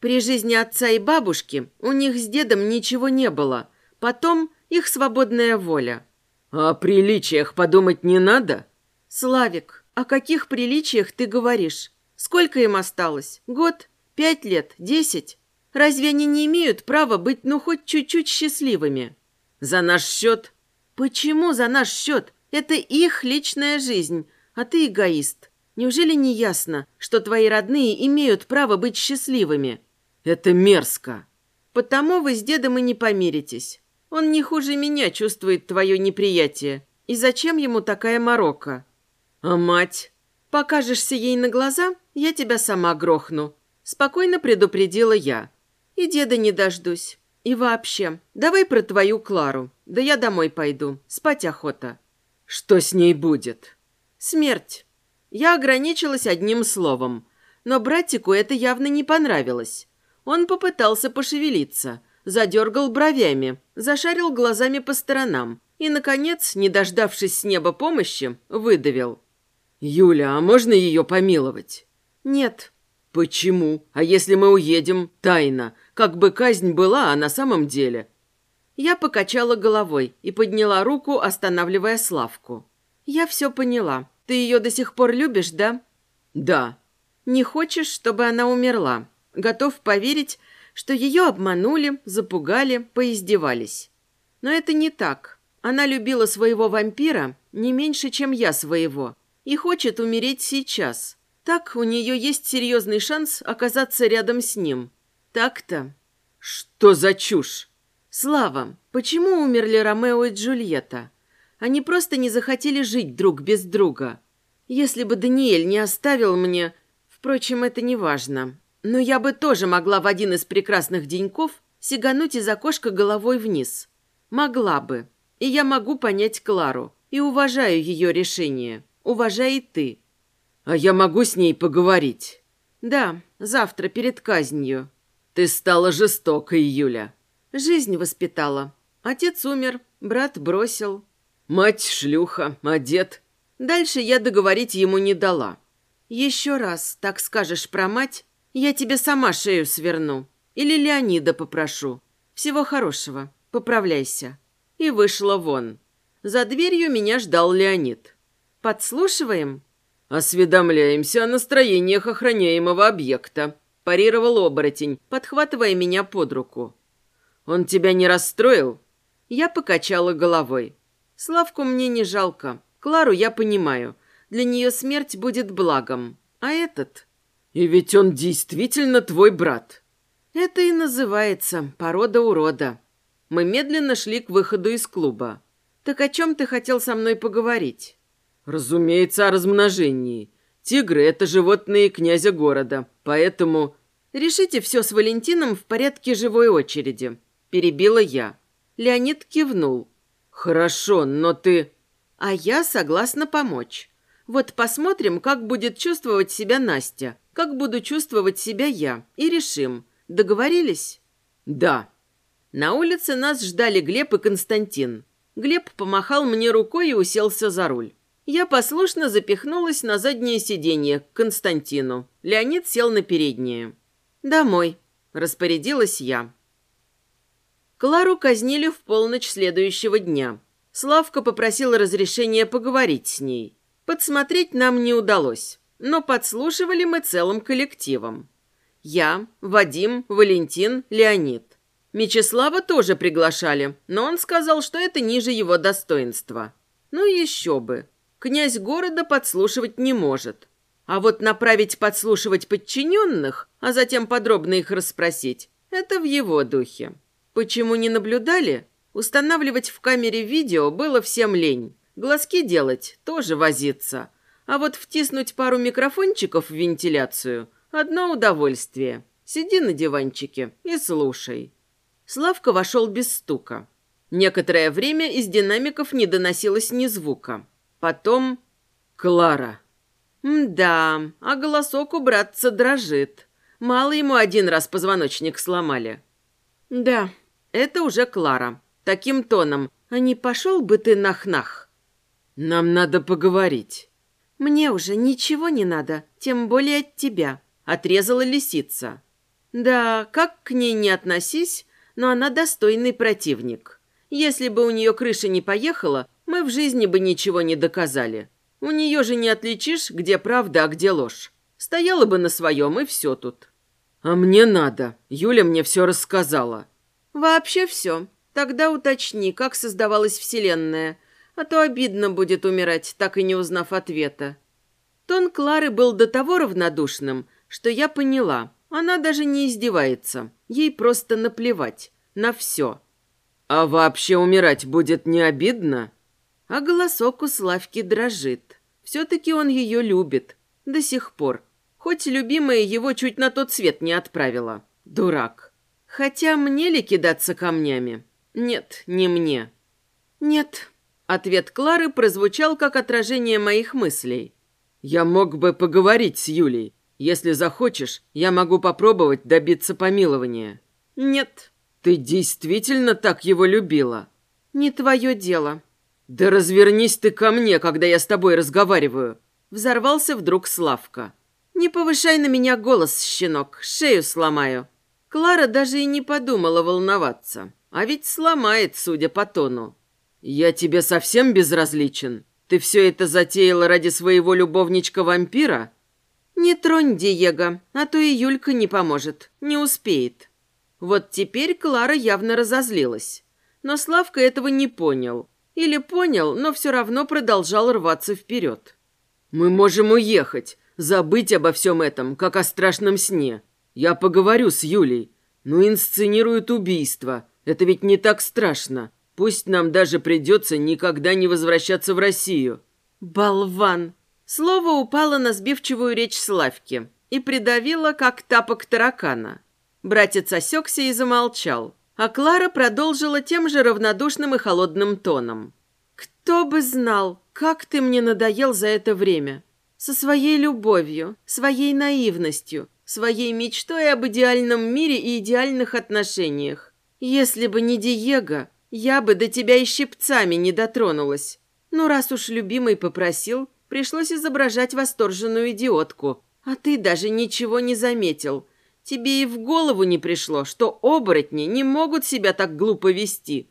При жизни отца и бабушки у них с дедом ничего не было. Потом их свободная воля. А о приличиях подумать не надо? Славик, о каких приличиях ты говоришь? Сколько им осталось? Год? Пять лет? Десять? Разве они не имеют права быть ну хоть чуть-чуть счастливыми? За наш счет? Почему за наш счет? Это их личная жизнь, а ты эгоист. Неужели не ясно, что твои родные имеют право быть счастливыми? Это мерзко. Потому вы с дедом и не помиритесь. Он не хуже меня чувствует твое неприятие. И зачем ему такая морока? А мать? Покажешься ей на глаза, я тебя сама грохну. Спокойно предупредила я. И деда не дождусь. И вообще, давай про твою Клару. Да я домой пойду. Спать охота. Что с ней будет? Смерть. Я ограничилась одним словом, но братику это явно не понравилось. Он попытался пошевелиться, задергал бровями, зашарил глазами по сторонам и, наконец, не дождавшись с неба помощи, выдавил. «Юля, а можно ее помиловать?» «Нет». «Почему? А если мы уедем? Тайно. Как бы казнь была, а на самом деле?» Я покачала головой и подняла руку, останавливая Славку. «Я все поняла. Ты ее до сих пор любишь, да? Да. Не хочешь, чтобы она умерла? Готов поверить, что ее обманули, запугали, поиздевались. Но это не так. Она любила своего вампира не меньше, чем я своего, и хочет умереть сейчас. Так у нее есть серьезный шанс оказаться рядом с ним. Так-то. Что за чушь? Слава, почему умерли Ромео и Джульетта? Они просто не захотели жить друг без друга. Если бы Даниэль не оставил мне... Впрочем, это не важно. Но я бы тоже могла в один из прекрасных деньков сигануть из окошка головой вниз. Могла бы. И я могу понять Клару. И уважаю ее решение. Уважай и ты. А я могу с ней поговорить? Да, завтра перед казнью. Ты стала жестокой, Юля. Жизнь воспитала. Отец умер, брат бросил. Мать шлюха, а дед... Дальше я договорить ему не дала. Еще раз так скажешь про мать, я тебе сама шею сверну. Или Леонида попрошу. Всего хорошего. Поправляйся. И вышла вон. За дверью меня ждал Леонид. Подслушиваем? Осведомляемся о настроениях охраняемого объекта. Парировал оборотень, подхватывая меня под руку. Он тебя не расстроил? Я покачала головой. Славку мне не жалко. Клару я понимаю. Для нее смерть будет благом. А этот... И ведь он действительно твой брат. Это и называется порода урода. Мы медленно шли к выходу из клуба. Так о чем ты хотел со мной поговорить? Разумеется, о размножении. Тигры – это животные князя города, поэтому... Решите все с Валентином в порядке живой очереди. Перебила я. Леонид кивнул. «Хорошо, но ты...» «А я согласна помочь. Вот посмотрим, как будет чувствовать себя Настя, как буду чувствовать себя я, и решим. Договорились?» «Да». На улице нас ждали Глеб и Константин. Глеб помахал мне рукой и уселся за руль. Я послушно запихнулась на заднее сиденье к Константину. Леонид сел на переднее. «Домой», – распорядилась я. Клару казнили в полночь следующего дня. Славка попросила разрешения поговорить с ней. Подсмотреть нам не удалось, но подслушивали мы целым коллективом. Я, Вадим, Валентин, Леонид. Мечислава тоже приглашали, но он сказал, что это ниже его достоинства. Ну еще бы. Князь города подслушивать не может. А вот направить подслушивать подчиненных, а затем подробно их расспросить, это в его духе. Почему не наблюдали? Устанавливать в камере видео было всем лень. Глазки делать тоже возиться. А вот втиснуть пару микрофончиков в вентиляцию – одно удовольствие. Сиди на диванчике и слушай. Славка вошел без стука. Некоторое время из динамиков не доносилось ни звука. Потом... Клара. Да, а голосок у братца дрожит. Мало ему один раз позвоночник сломали. Да, это уже Клара. Таким тоном. А не пошел бы ты нах-нах? Нам надо поговорить. Мне уже ничего не надо, тем более от тебя. Отрезала лисица. Да, как к ней не относись, но она достойный противник. Если бы у нее крыша не поехала, мы в жизни бы ничего не доказали. У нее же не отличишь, где правда, а где ложь. Стояла бы на своем, и все тут. А мне надо. Юля мне все рассказала. Вообще все. Тогда уточни, как создавалась Вселенная. А то обидно будет умирать, так и не узнав ответа. Тон Клары был до того равнодушным, что я поняла. Она даже не издевается. Ей просто наплевать. На все. А вообще умирать будет не обидно? А голосок у Славки дрожит. Все-таки он ее любит. До сих пор. Хоть любимая его чуть на тот свет не отправила. Дурак. Хотя мне ли кидаться камнями? Нет, не мне. Нет. Ответ Клары прозвучал как отражение моих мыслей. Я мог бы поговорить с Юлей. Если захочешь, я могу попробовать добиться помилования. Нет. Ты действительно так его любила? Не твое дело. «Да развернись ты ко мне, когда я с тобой разговариваю!» Взорвался вдруг Славка. «Не повышай на меня голос, щенок, шею сломаю». Клара даже и не подумала волноваться. А ведь сломает, судя по тону. «Я тебе совсем безразличен? Ты все это затеяла ради своего любовничка-вампира?» «Не тронь Диего, а то и Юлька не поможет, не успеет». Вот теперь Клара явно разозлилась. Но Славка этого не понял. Или понял, но все равно продолжал рваться вперед. «Мы можем уехать, забыть обо всем этом, как о страшном сне. Я поговорю с Юлей. Ну, инсценируют убийство. Это ведь не так страшно. Пусть нам даже придется никогда не возвращаться в Россию». «Болван!» Слово упало на сбивчивую речь Славки и придавило, как тапок таракана. Братец осекся и замолчал. А Клара продолжила тем же равнодушным и холодным тоном. «Кто бы знал, как ты мне надоел за это время. Со своей любовью, своей наивностью, своей мечтой об идеальном мире и идеальных отношениях. Если бы не Диего, я бы до тебя и щипцами не дотронулась. Ну, раз уж любимый попросил, пришлось изображать восторженную идиотку. А ты даже ничего не заметил. Тебе и в голову не пришло, что оборотни не могут себя так глупо вести.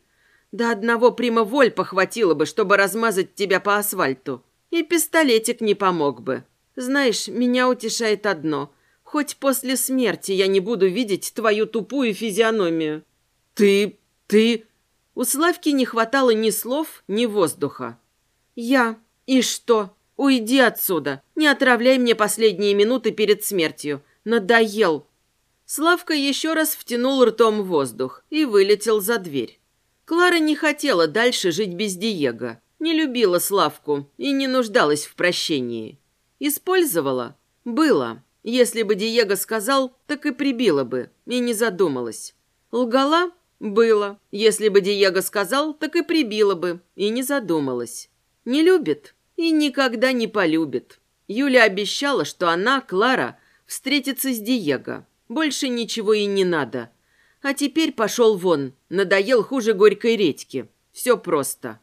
До одного прима Вольпа хватило бы, чтобы размазать тебя по асфальту. И пистолетик не помог бы. Знаешь, меня утешает одно. Хоть после смерти я не буду видеть твою тупую физиономию. Ты... ты... У Славки не хватало ни слов, ни воздуха. Я... И что? Уйди отсюда. Не отравляй мне последние минуты перед смертью. Надоел. Славка еще раз втянул ртом воздух и вылетел за дверь. Клара не хотела дальше жить без Диего, не любила Славку и не нуждалась в прощении. Использовала? Было. Если бы Диего сказал, так и прибила бы, и не задумалась. Лгала? Было. Если бы Диего сказал, так и прибила бы, и не задумалась. Не любит? И никогда не полюбит. Юля обещала, что она, Клара, встретится с Диего. Больше ничего и не надо. А теперь пошел вон. Надоел хуже горькой редьки. Все просто.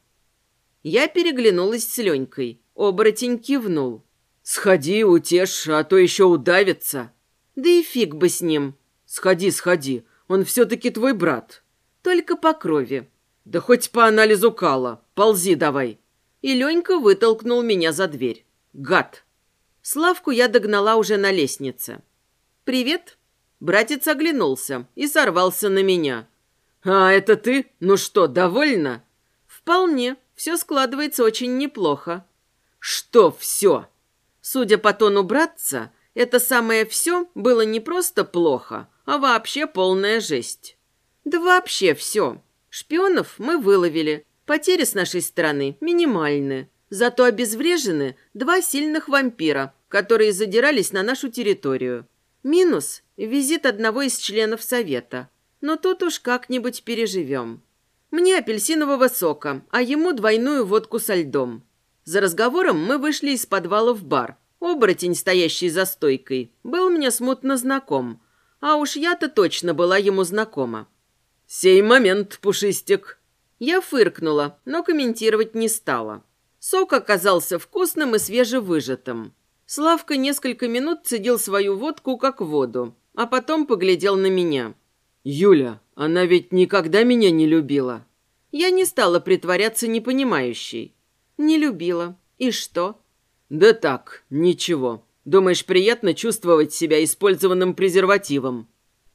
Я переглянулась с Ленькой. Оборотень кивнул. «Сходи, утешь, а то еще удавится». «Да и фиг бы с ним». «Сходи, сходи. Он все-таки твой брат». «Только по крови». «Да хоть по анализу кала. Ползи давай». И Ленька вытолкнул меня за дверь. «Гад». Славку я догнала уже на лестнице. «Привет», Братец оглянулся и сорвался на меня. «А, это ты? Ну что, довольна?» «Вполне. Все складывается очень неплохо. Что все? Судя по тону братца, это самое все было не просто плохо, а вообще полная жесть. Да вообще все. Шпионов мы выловили. Потери с нашей стороны минимальны. Зато обезврежены два сильных вампира, которые задирались на нашу территорию. Минус – визит одного из членов совета. Но тут уж как-нибудь переживем. Мне апельсинового сока, а ему двойную водку со льдом. За разговором мы вышли из подвала в бар. Оборотень, стоящий за стойкой, был мне смутно знаком. А уж я-то точно была ему знакома. «Сей момент, Пушистик!» Я фыркнула, но комментировать не стала. Сок оказался вкусным и свежевыжатым. Славка несколько минут цедил свою водку как воду, а потом поглядел на меня. «Юля, она ведь никогда меня не любила». Я не стала притворяться непонимающей. «Не любила. И что?» «Да так, ничего. Думаешь, приятно чувствовать себя использованным презервативом?»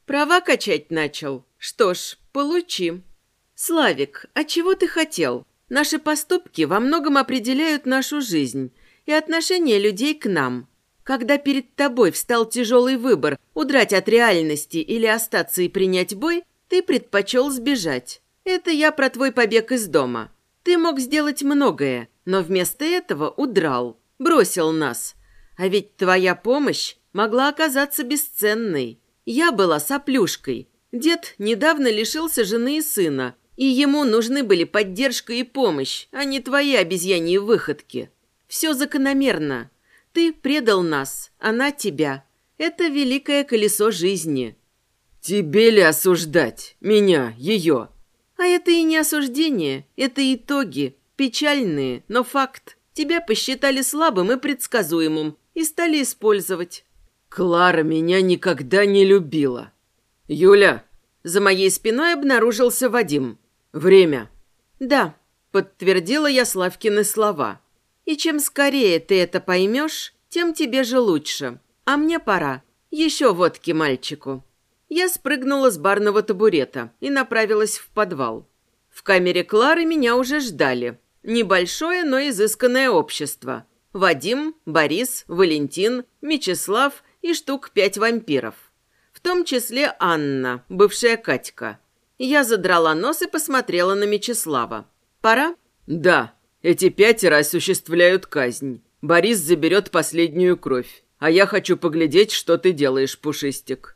«Права качать начал. Что ж, получи». «Славик, а чего ты хотел? Наши поступки во многом определяют нашу жизнь и отношение людей к нам. Когда перед тобой встал тяжелый выбор удрать от реальности или остаться и принять бой, ты предпочел сбежать. Это я про твой побег из дома. Ты мог сделать многое, но вместо этого удрал, бросил нас. А ведь твоя помощь могла оказаться бесценной. Я была соплюшкой. Дед недавно лишился жены и сына, и ему нужны были поддержка и помощь, а не твои обезьяньи выходки. Все закономерно. Ты предал нас, она тебя. Это великое колесо жизни. Тебе ли осуждать? Меня, ее? А это и не осуждение, это итоги. Печальные, но факт. Тебя посчитали слабым и предсказуемым и стали использовать. Клара меня никогда не любила. Юля, за моей спиной обнаружился Вадим. Время. Да, подтвердила я Славкины слова. И чем скорее ты это поймешь, тем тебе же лучше. А мне пора. Еще водки мальчику». Я спрыгнула с барного табурета и направилась в подвал. В камере Клары меня уже ждали. Небольшое, но изысканное общество. Вадим, Борис, Валентин, Мечислав и штук пять вампиров. В том числе Анна, бывшая Катька. Я задрала нос и посмотрела на Мечислава. «Пора?» «Да», эти пятеро осуществляют казнь. Борис заберет последнюю кровь. А я хочу поглядеть, что ты делаешь, Пушистик».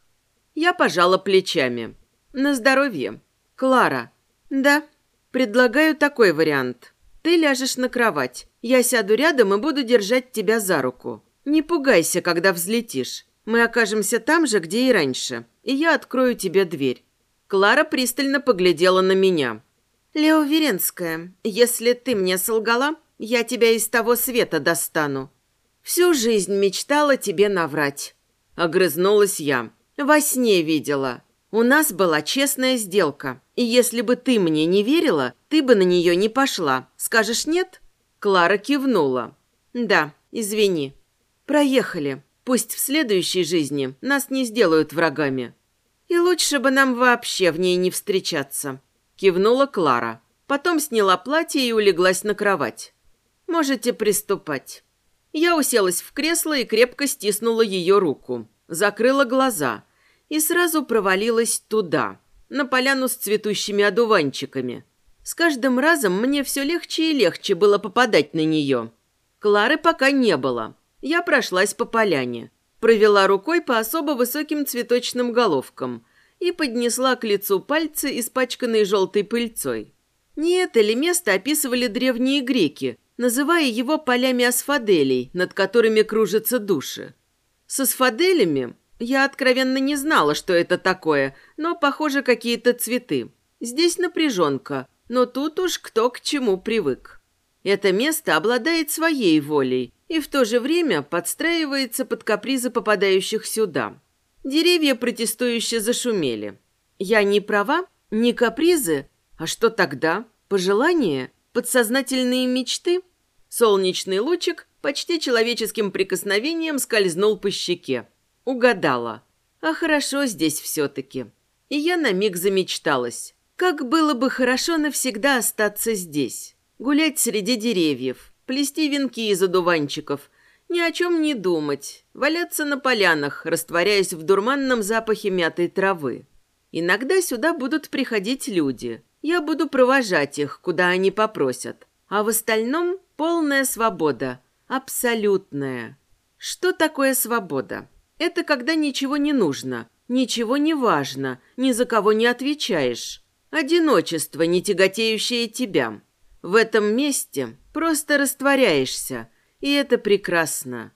Я пожала плечами. «На здоровье. Клара». «Да. Предлагаю такой вариант. Ты ляжешь на кровать. Я сяду рядом и буду держать тебя за руку. Не пугайся, когда взлетишь. Мы окажемся там же, где и раньше. И я открою тебе дверь». Клара пристально поглядела на меня. «Лео Веренская, если ты мне солгала, я тебя из того света достану. Всю жизнь мечтала тебе наврать». Огрызнулась я. «Во сне видела. У нас была честная сделка, и если бы ты мне не верила, ты бы на нее не пошла. Скажешь нет?» Клара кивнула. «Да, извини. Проехали. Пусть в следующей жизни нас не сделают врагами. И лучше бы нам вообще в ней не встречаться кивнула Клара. Потом сняла платье и улеглась на кровать. «Можете приступать». Я уселась в кресло и крепко стиснула ее руку. Закрыла глаза и сразу провалилась туда, на поляну с цветущими одуванчиками. С каждым разом мне все легче и легче было попадать на нее. Клары пока не было. Я прошлась по поляне. Провела рукой по особо высоким цветочным головкам и поднесла к лицу пальцы, испачканные желтой пыльцой. Не это ли место описывали древние греки, называя его полями асфаделей, над которыми кружатся души? С асфаделями я откровенно не знала, что это такое, но, похоже, какие-то цветы. Здесь напряженка, но тут уж кто к чему привык. Это место обладает своей волей и в то же время подстраивается под капризы попадающих сюда. Деревья протестующе зашумели. Я не права? Не капризы? А что тогда? Пожелания? Подсознательные мечты? Солнечный лучик почти человеческим прикосновением скользнул по щеке. Угадала. А хорошо здесь все-таки. И я на миг замечталась. Как было бы хорошо навсегда остаться здесь. гулять среди деревьев, плести венки из одуванчиков, ни о чем не думать, валяться на полянах, растворяясь в дурманном запахе мятой травы. Иногда сюда будут приходить люди. Я буду провожать их, куда они попросят. А в остальном полная свобода. Абсолютная. Что такое свобода? Это когда ничего не нужно, ничего не важно, ни за кого не отвечаешь. Одиночество, не тяготеющее тебя. В этом месте просто растворяешься, и это прекрасно.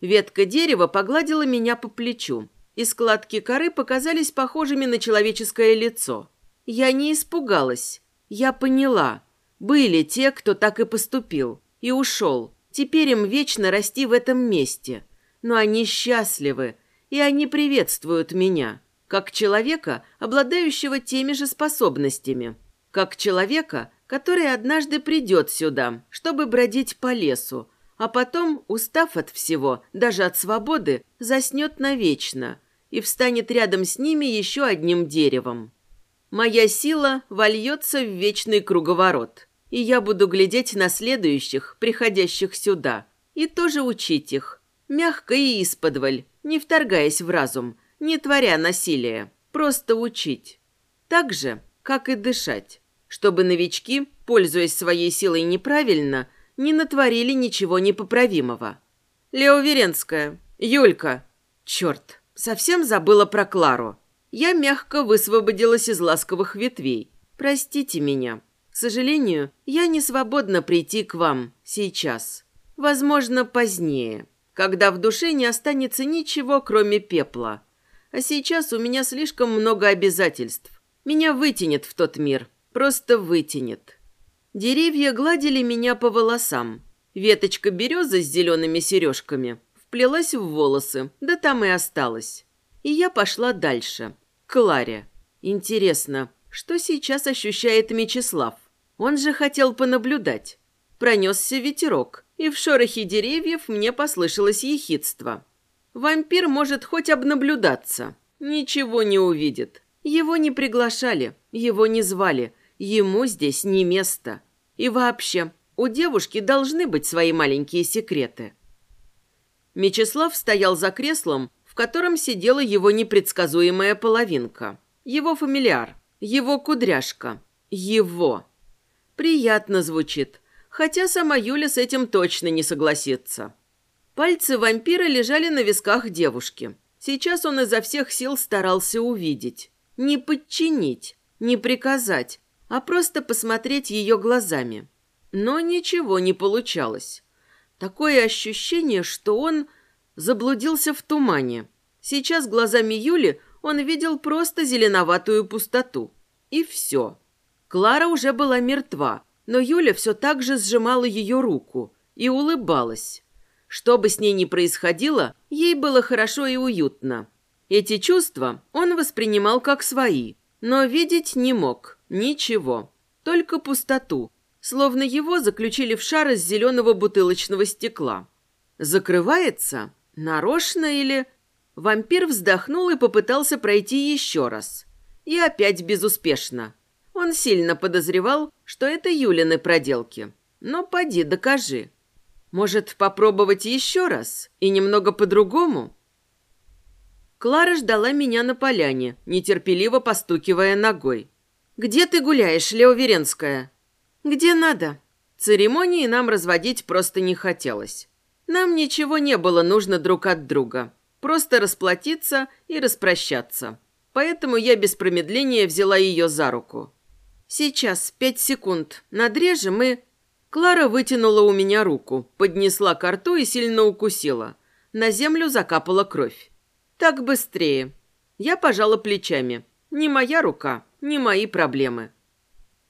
Ветка дерева погладила меня по плечу, и складки коры показались похожими на человеческое лицо. Я не испугалась, я поняла. Были те, кто так и поступил, и ушел. Теперь им вечно расти в этом месте – но они счастливы, и они приветствуют меня, как человека, обладающего теми же способностями, как человека, который однажды придет сюда, чтобы бродить по лесу, а потом, устав от всего, даже от свободы, заснет навечно и встанет рядом с ними еще одним деревом. Моя сила вольется в вечный круговорот, и я буду глядеть на следующих, приходящих сюда, и тоже учить их, Мягко и исподволь, не вторгаясь в разум, не творя насилия, просто учить. Так же, как и дышать, чтобы новички, пользуясь своей силой неправильно, не натворили ничего непоправимого. Лео Веренская, Юлька. Черт, совсем забыла про Клару. Я мягко высвободилась из ласковых ветвей. Простите меня. К сожалению, я не свободна прийти к вам сейчас. Возможно, позднее когда в душе не останется ничего, кроме пепла. А сейчас у меня слишком много обязательств. Меня вытянет в тот мир, просто вытянет. Деревья гладили меня по волосам. Веточка березы с зелеными сережками вплелась в волосы, да там и осталась. И я пошла дальше, к Ларе. Интересно, что сейчас ощущает Мечислав? Он же хотел понаблюдать. Пронесся ветерок, и в шорохе деревьев мне послышалось ехидство. Вампир может хоть обнаблюдаться, ничего не увидит. Его не приглашали, его не звали, ему здесь не место. И вообще, у девушки должны быть свои маленькие секреты. Мечислав стоял за креслом, в котором сидела его непредсказуемая половинка. Его фамильяр, его кудряшка, его. Приятно звучит – хотя сама Юля с этим точно не согласится. Пальцы вампира лежали на висках девушки. Сейчас он изо всех сил старался увидеть. Не подчинить, не приказать, а просто посмотреть ее глазами. Но ничего не получалось. Такое ощущение, что он заблудился в тумане. Сейчас глазами Юли он видел просто зеленоватую пустоту. И все. Клара уже была мертва, но Юля все так же сжимала ее руку и улыбалась. Что бы с ней ни происходило, ей было хорошо и уютно. Эти чувства он воспринимал как свои, но видеть не мог ничего, только пустоту, словно его заключили в шар из зеленого бутылочного стекла. Закрывается? Нарочно или... Вампир вздохнул и попытался пройти еще раз. И опять безуспешно. Он сильно подозревал, что это Юлины проделки. Но поди докажи. Может, попробовать еще раз? И немного по-другому? Клара ждала меня на поляне, нетерпеливо постукивая ногой. «Где ты гуляешь, Леоверенская?» «Где надо». Церемонии нам разводить просто не хотелось. Нам ничего не было нужно друг от друга. Просто расплатиться и распрощаться. Поэтому я без промедления взяла ее за руку. «Сейчас, пять секунд. Надрежем и...» Клара вытянула у меня руку, поднесла к рту и сильно укусила. На землю закапала кровь. «Так быстрее». Я пожала плечами. «Не моя рука, не мои проблемы».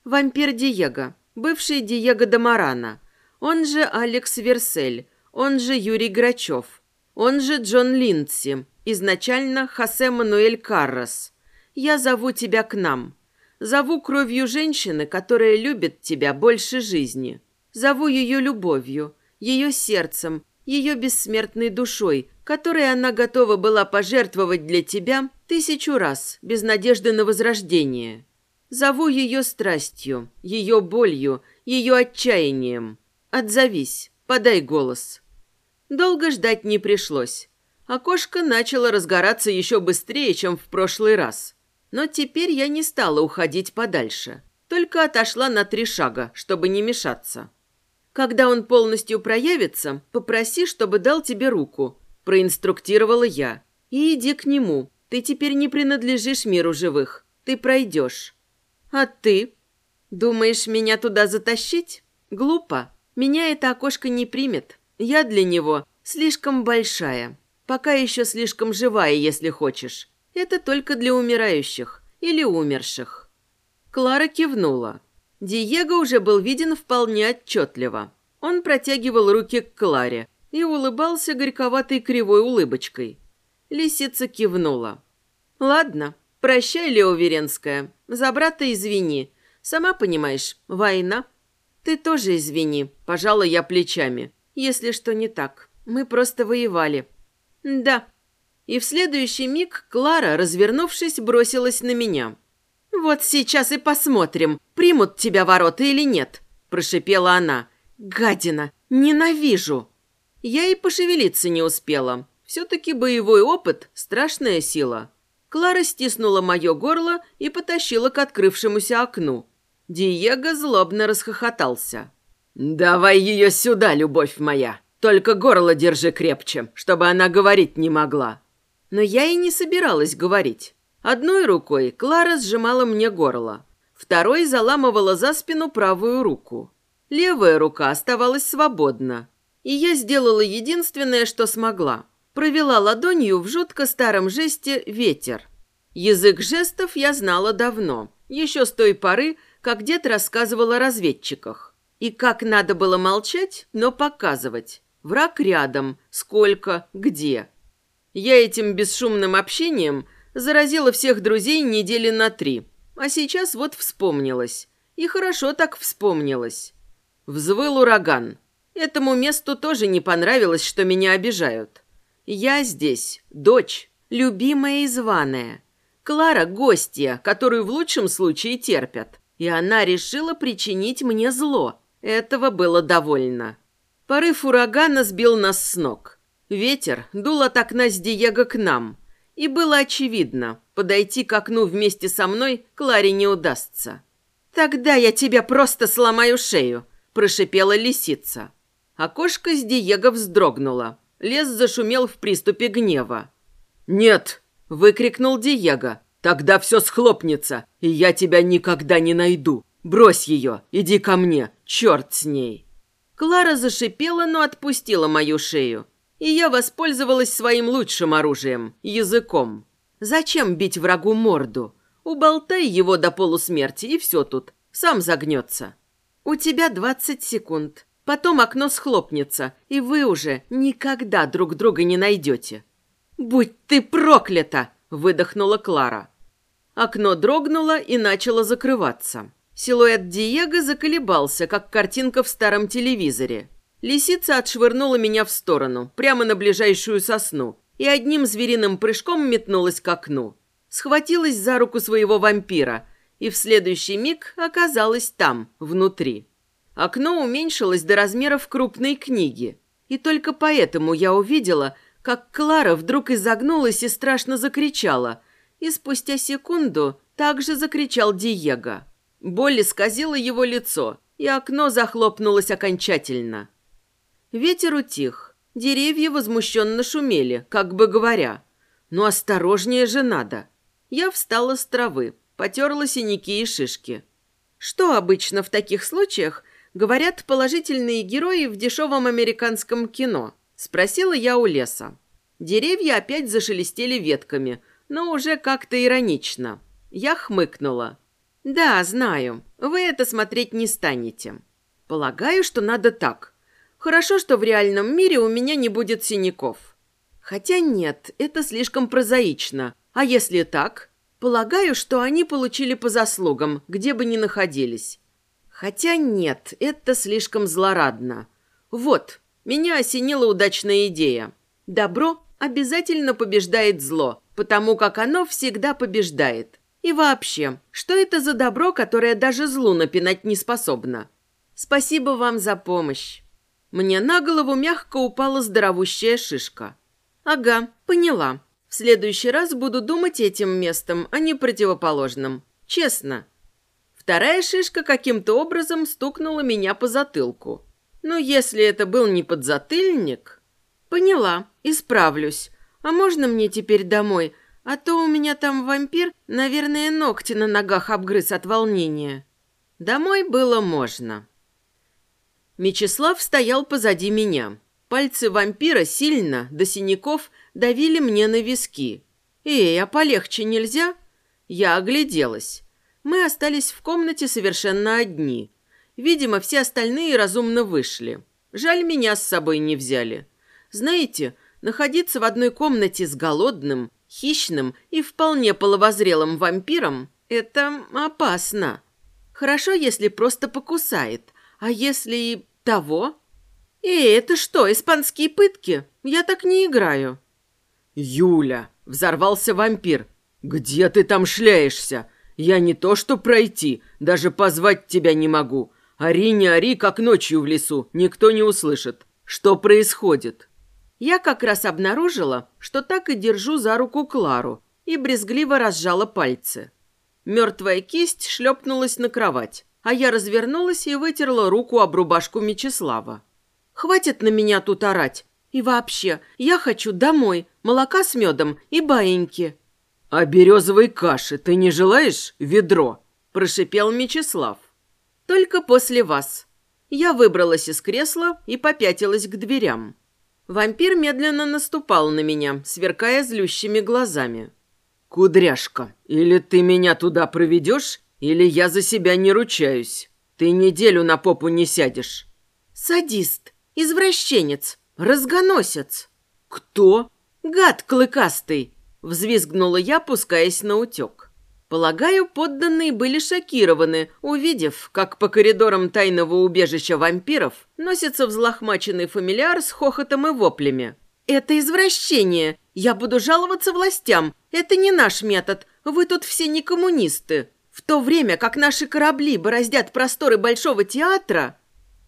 Вампир Диего, бывший Диего Дамарана, он же Алекс Версель, он же Юрий Грачев, он же Джон Линдси, изначально Хосе Мануэль Каррос. Я зову тебя к нам. Зову кровью женщины, которая любит тебя больше жизни. Зову ее любовью, ее сердцем, ее бессмертной душой, которой она готова была пожертвовать для тебя тысячу раз, без надежды на возрождение. Зову ее страстью, ее болью, ее отчаянием. Отзовись, подай голос. Долго ждать не пришлось. Окошко начало разгораться еще быстрее, чем в прошлый раз. Но теперь я не стала уходить подальше. Только отошла на три шага, чтобы не мешаться. Когда он полностью проявится, попроси, чтобы дал тебе руку. Проинструктировала я. И иди к нему. Ты теперь не принадлежишь миру живых. Ты пройдешь. А ты? Думаешь, меня туда затащить? Глупо. Меня это окошко не примет. Я для него слишком большая. Пока еще слишком живая, если хочешь. Это только для умирающих или умерших. Клара кивнула. Диего уже был виден вполне отчетливо. Он протягивал руки к Кларе и улыбался горьковатой кривой улыбочкой. Лисица кивнула. «Ладно, прощай, Леоверенская. За брата извини. Сама понимаешь, война. Ты тоже извини, пожала я плечами. Если что не так. Мы просто воевали. Да, и в следующий миг Клара, развернувшись, бросилась на меня. «Вот сейчас и посмотрим, примут тебя ворота или нет», – прошипела она. «Гадина! Ненавижу!» Я и пошевелиться не успела. Все-таки боевой опыт – страшная сила. Клара стиснула мое горло и потащила к открывшемуся окну. Диего злобно расхохотался. «Давай ее сюда, любовь моя! Только горло держи крепче, чтобы она говорить не могла!» Но я и не собиралась говорить. Одной рукой Клара сжимала мне горло, второй заламывала за спину правую руку. Левая рука оставалась свободна. И я сделала единственное, что смогла. Провела ладонью в жутко старом жесте ветер. Язык жестов я знала давно, еще с той поры, как дед рассказывал о разведчиках. И как надо было молчать, но показывать. Враг рядом, сколько, где – я этим бесшумным общением заразила всех друзей недели на три. А сейчас вот вспомнилась. И хорошо так вспомнилась. Взвыл ураган. Этому месту тоже не понравилось, что меня обижают. Я здесь, дочь, любимая и званая. Клара – гостья, которую в лучшем случае терпят. И она решила причинить мне зло. Этого было довольно. Порыв урагана сбил нас с ног. Ветер дул от окна с Диего к нам, и было очевидно, подойти к окну вместе со мной Кларе не удастся. «Тогда я тебя просто сломаю шею», – прошипела лисица. Окошко с Диего вздрогнуло. Лес зашумел в приступе гнева. «Нет!» – выкрикнул Диего. «Тогда все схлопнется, и я тебя никогда не найду. Брось ее, иди ко мне, черт с ней!» Клара зашипела, но отпустила мою шею и я воспользовалась своим лучшим оружием – языком. Зачем бить врагу морду? Уболтай его до полусмерти, и все тут. Сам загнется. У тебя двадцать секунд. Потом окно схлопнется, и вы уже никогда друг друга не найдете. «Будь ты проклята!» – выдохнула Клара. Окно дрогнуло и начало закрываться. Силуэт Диего заколебался, как картинка в старом телевизоре – Лисица отшвырнула меня в сторону, прямо на ближайшую сосну, и одним звериным прыжком метнулась к окну. Схватилась за руку своего вампира, и в следующий миг оказалась там, внутри. Окно уменьшилось до размеров крупной книги, и только поэтому я увидела, как Клара вдруг изогнулась и страшно закричала, и спустя секунду также закричал Диего. Боль исказила его лицо, и окно захлопнулось окончательно. Ветер утих. Деревья возмущенно шумели, как бы говоря. «Ну, осторожнее же надо». Я встала с травы, потерла синяки и шишки. Что обычно в таких случаях говорят положительные герои в дешевом американском кино? Спросила я у леса. Деревья опять зашелестели ветками, но уже как-то иронично. Я хмыкнула. «Да, знаю. Вы это смотреть не станете. Полагаю, что надо так. Хорошо, что в реальном мире у меня не будет синяков. Хотя нет, это слишком прозаично. А если так? Полагаю, что они получили по заслугам, где бы ни находились. Хотя нет, это слишком злорадно. Вот, меня осенила удачная идея. Добро обязательно побеждает зло, потому как оно всегда побеждает. И вообще, что это за добро, которое даже злу напинать не способно? Спасибо вам за помощь. Мне на голову мягко упала здоровущая шишка. Ага, поняла. В следующий раз буду думать этим местом, а не противоположным. Честно. Вторая шишка каким-то образом стукнула меня по затылку. Ну, если это был не подзатыльник... Поняла, исправлюсь. А можно мне теперь домой? А то у меня там вампир, наверное, ногти на ногах обгрыз от волнения. Домой было можно. Мечислав стоял позади меня. Пальцы вампира сильно, до синяков, давили мне на виски. «Эй, а полегче нельзя?» Я огляделась. Мы остались в комнате совершенно одни. Видимо, все остальные разумно вышли. Жаль, меня с собой не взяли. Знаете, находиться в одной комнате с голодным, хищным и вполне половозрелым вампиром – это опасно. Хорошо, если просто покусает, а если того? «Эй, это что, испанские пытки? Я так не играю». «Юля!» – взорвался вампир. «Где ты там шляешься? Я не то что пройти, даже позвать тебя не могу. Ори не ори, как ночью в лесу, никто не услышит. Что происходит?» Я как раз обнаружила, что так и держу за руку Клару и брезгливо разжала пальцы. Мертвая кисть шлепнулась на кровать, а я развернулась и вытерла руку об рубашку Мечислава. «Хватит на меня тут орать. И вообще, я хочу домой, молока с медом и баиньки». «А березовой каши ты не желаешь, ведро?» – прошипел Мечислав. «Только после вас». Я выбралась из кресла и попятилась к дверям. Вампир медленно наступал на меня, сверкая злющими глазами. «Кудряшка, или ты меня туда проведешь, или я за себя не ручаюсь. Ты неделю на попу не сядешь». «Садист, извращенец, разгоносец». «Кто?» «Гад клыкастый», — взвизгнула я, пускаясь на утек. Полагаю, подданные были шокированы, увидев, как по коридорам тайного убежища вампиров носится взлохмаченный фамильяр с хохотом и воплями. «Это извращение! Я буду жаловаться властям! Это не наш метод! Вы тут все не коммунисты! В то время как наши корабли бороздят просторы Большого театра...»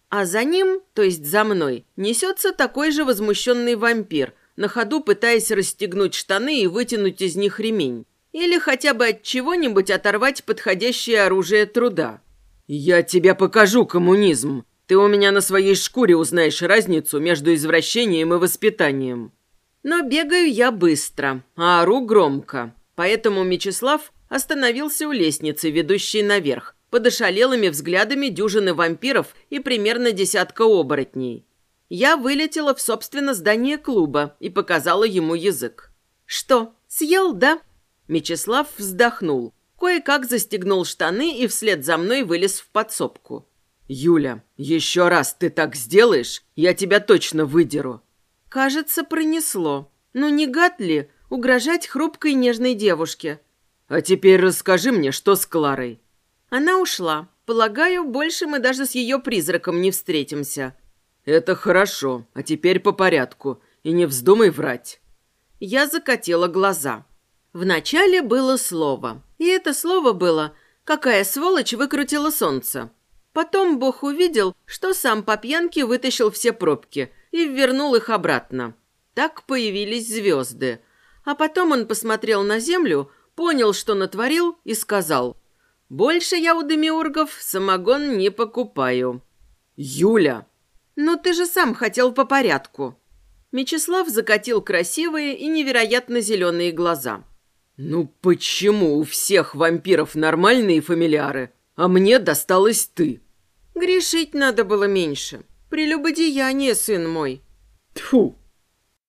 А за ним, то есть за мной, несется такой же возмущенный вампир, на ходу пытаясь расстегнуть штаны и вытянуть из них ремень. Или хотя бы от чего-нибудь оторвать подходящее оружие труда. «Я тебе покажу коммунизм. Ты у меня на своей шкуре узнаешь разницу между извращением и воспитанием». Но бегаю я быстро, а ору громко. Поэтому Мечислав остановился у лестницы, ведущей наверх, под ошалелыми взглядами дюжины вампиров и примерно десятка оборотней. Я вылетела в собственно здание клуба и показала ему язык. «Что, съел, да?» Мечислав вздохнул, кое-как застегнул штаны и вслед за мной вылез в подсобку. «Юля, еще раз ты так сделаешь, я тебя точно выдеру». Кажется, пронесло. Ну не гад ли угрожать хрупкой нежной девушке? А теперь расскажи мне, что с Кларой. Она ушла. Полагаю, больше мы даже с ее призраком не встретимся. Это хорошо. А теперь по порядку. И не вздумай врать. Я закатила глаза. Вначале было слово. И это слово было «Какая сволочь выкрутила солнце?». Потом Бог увидел, что сам по пьянке вытащил все пробки и вернул их обратно. Так появились звезды. А потом он посмотрел на землю, понял, что натворил, и сказал «Больше я у демиургов самогон не покупаю». «Юля!» «Ну ты же сам хотел по порядку». Мечислав закатил красивые и невероятно зеленые глаза. «Ну почему у всех вампиров нормальные фамильяры, а мне досталась ты?» «Грешить надо было меньше. Прелюбодеяние, сын мой». Тфу,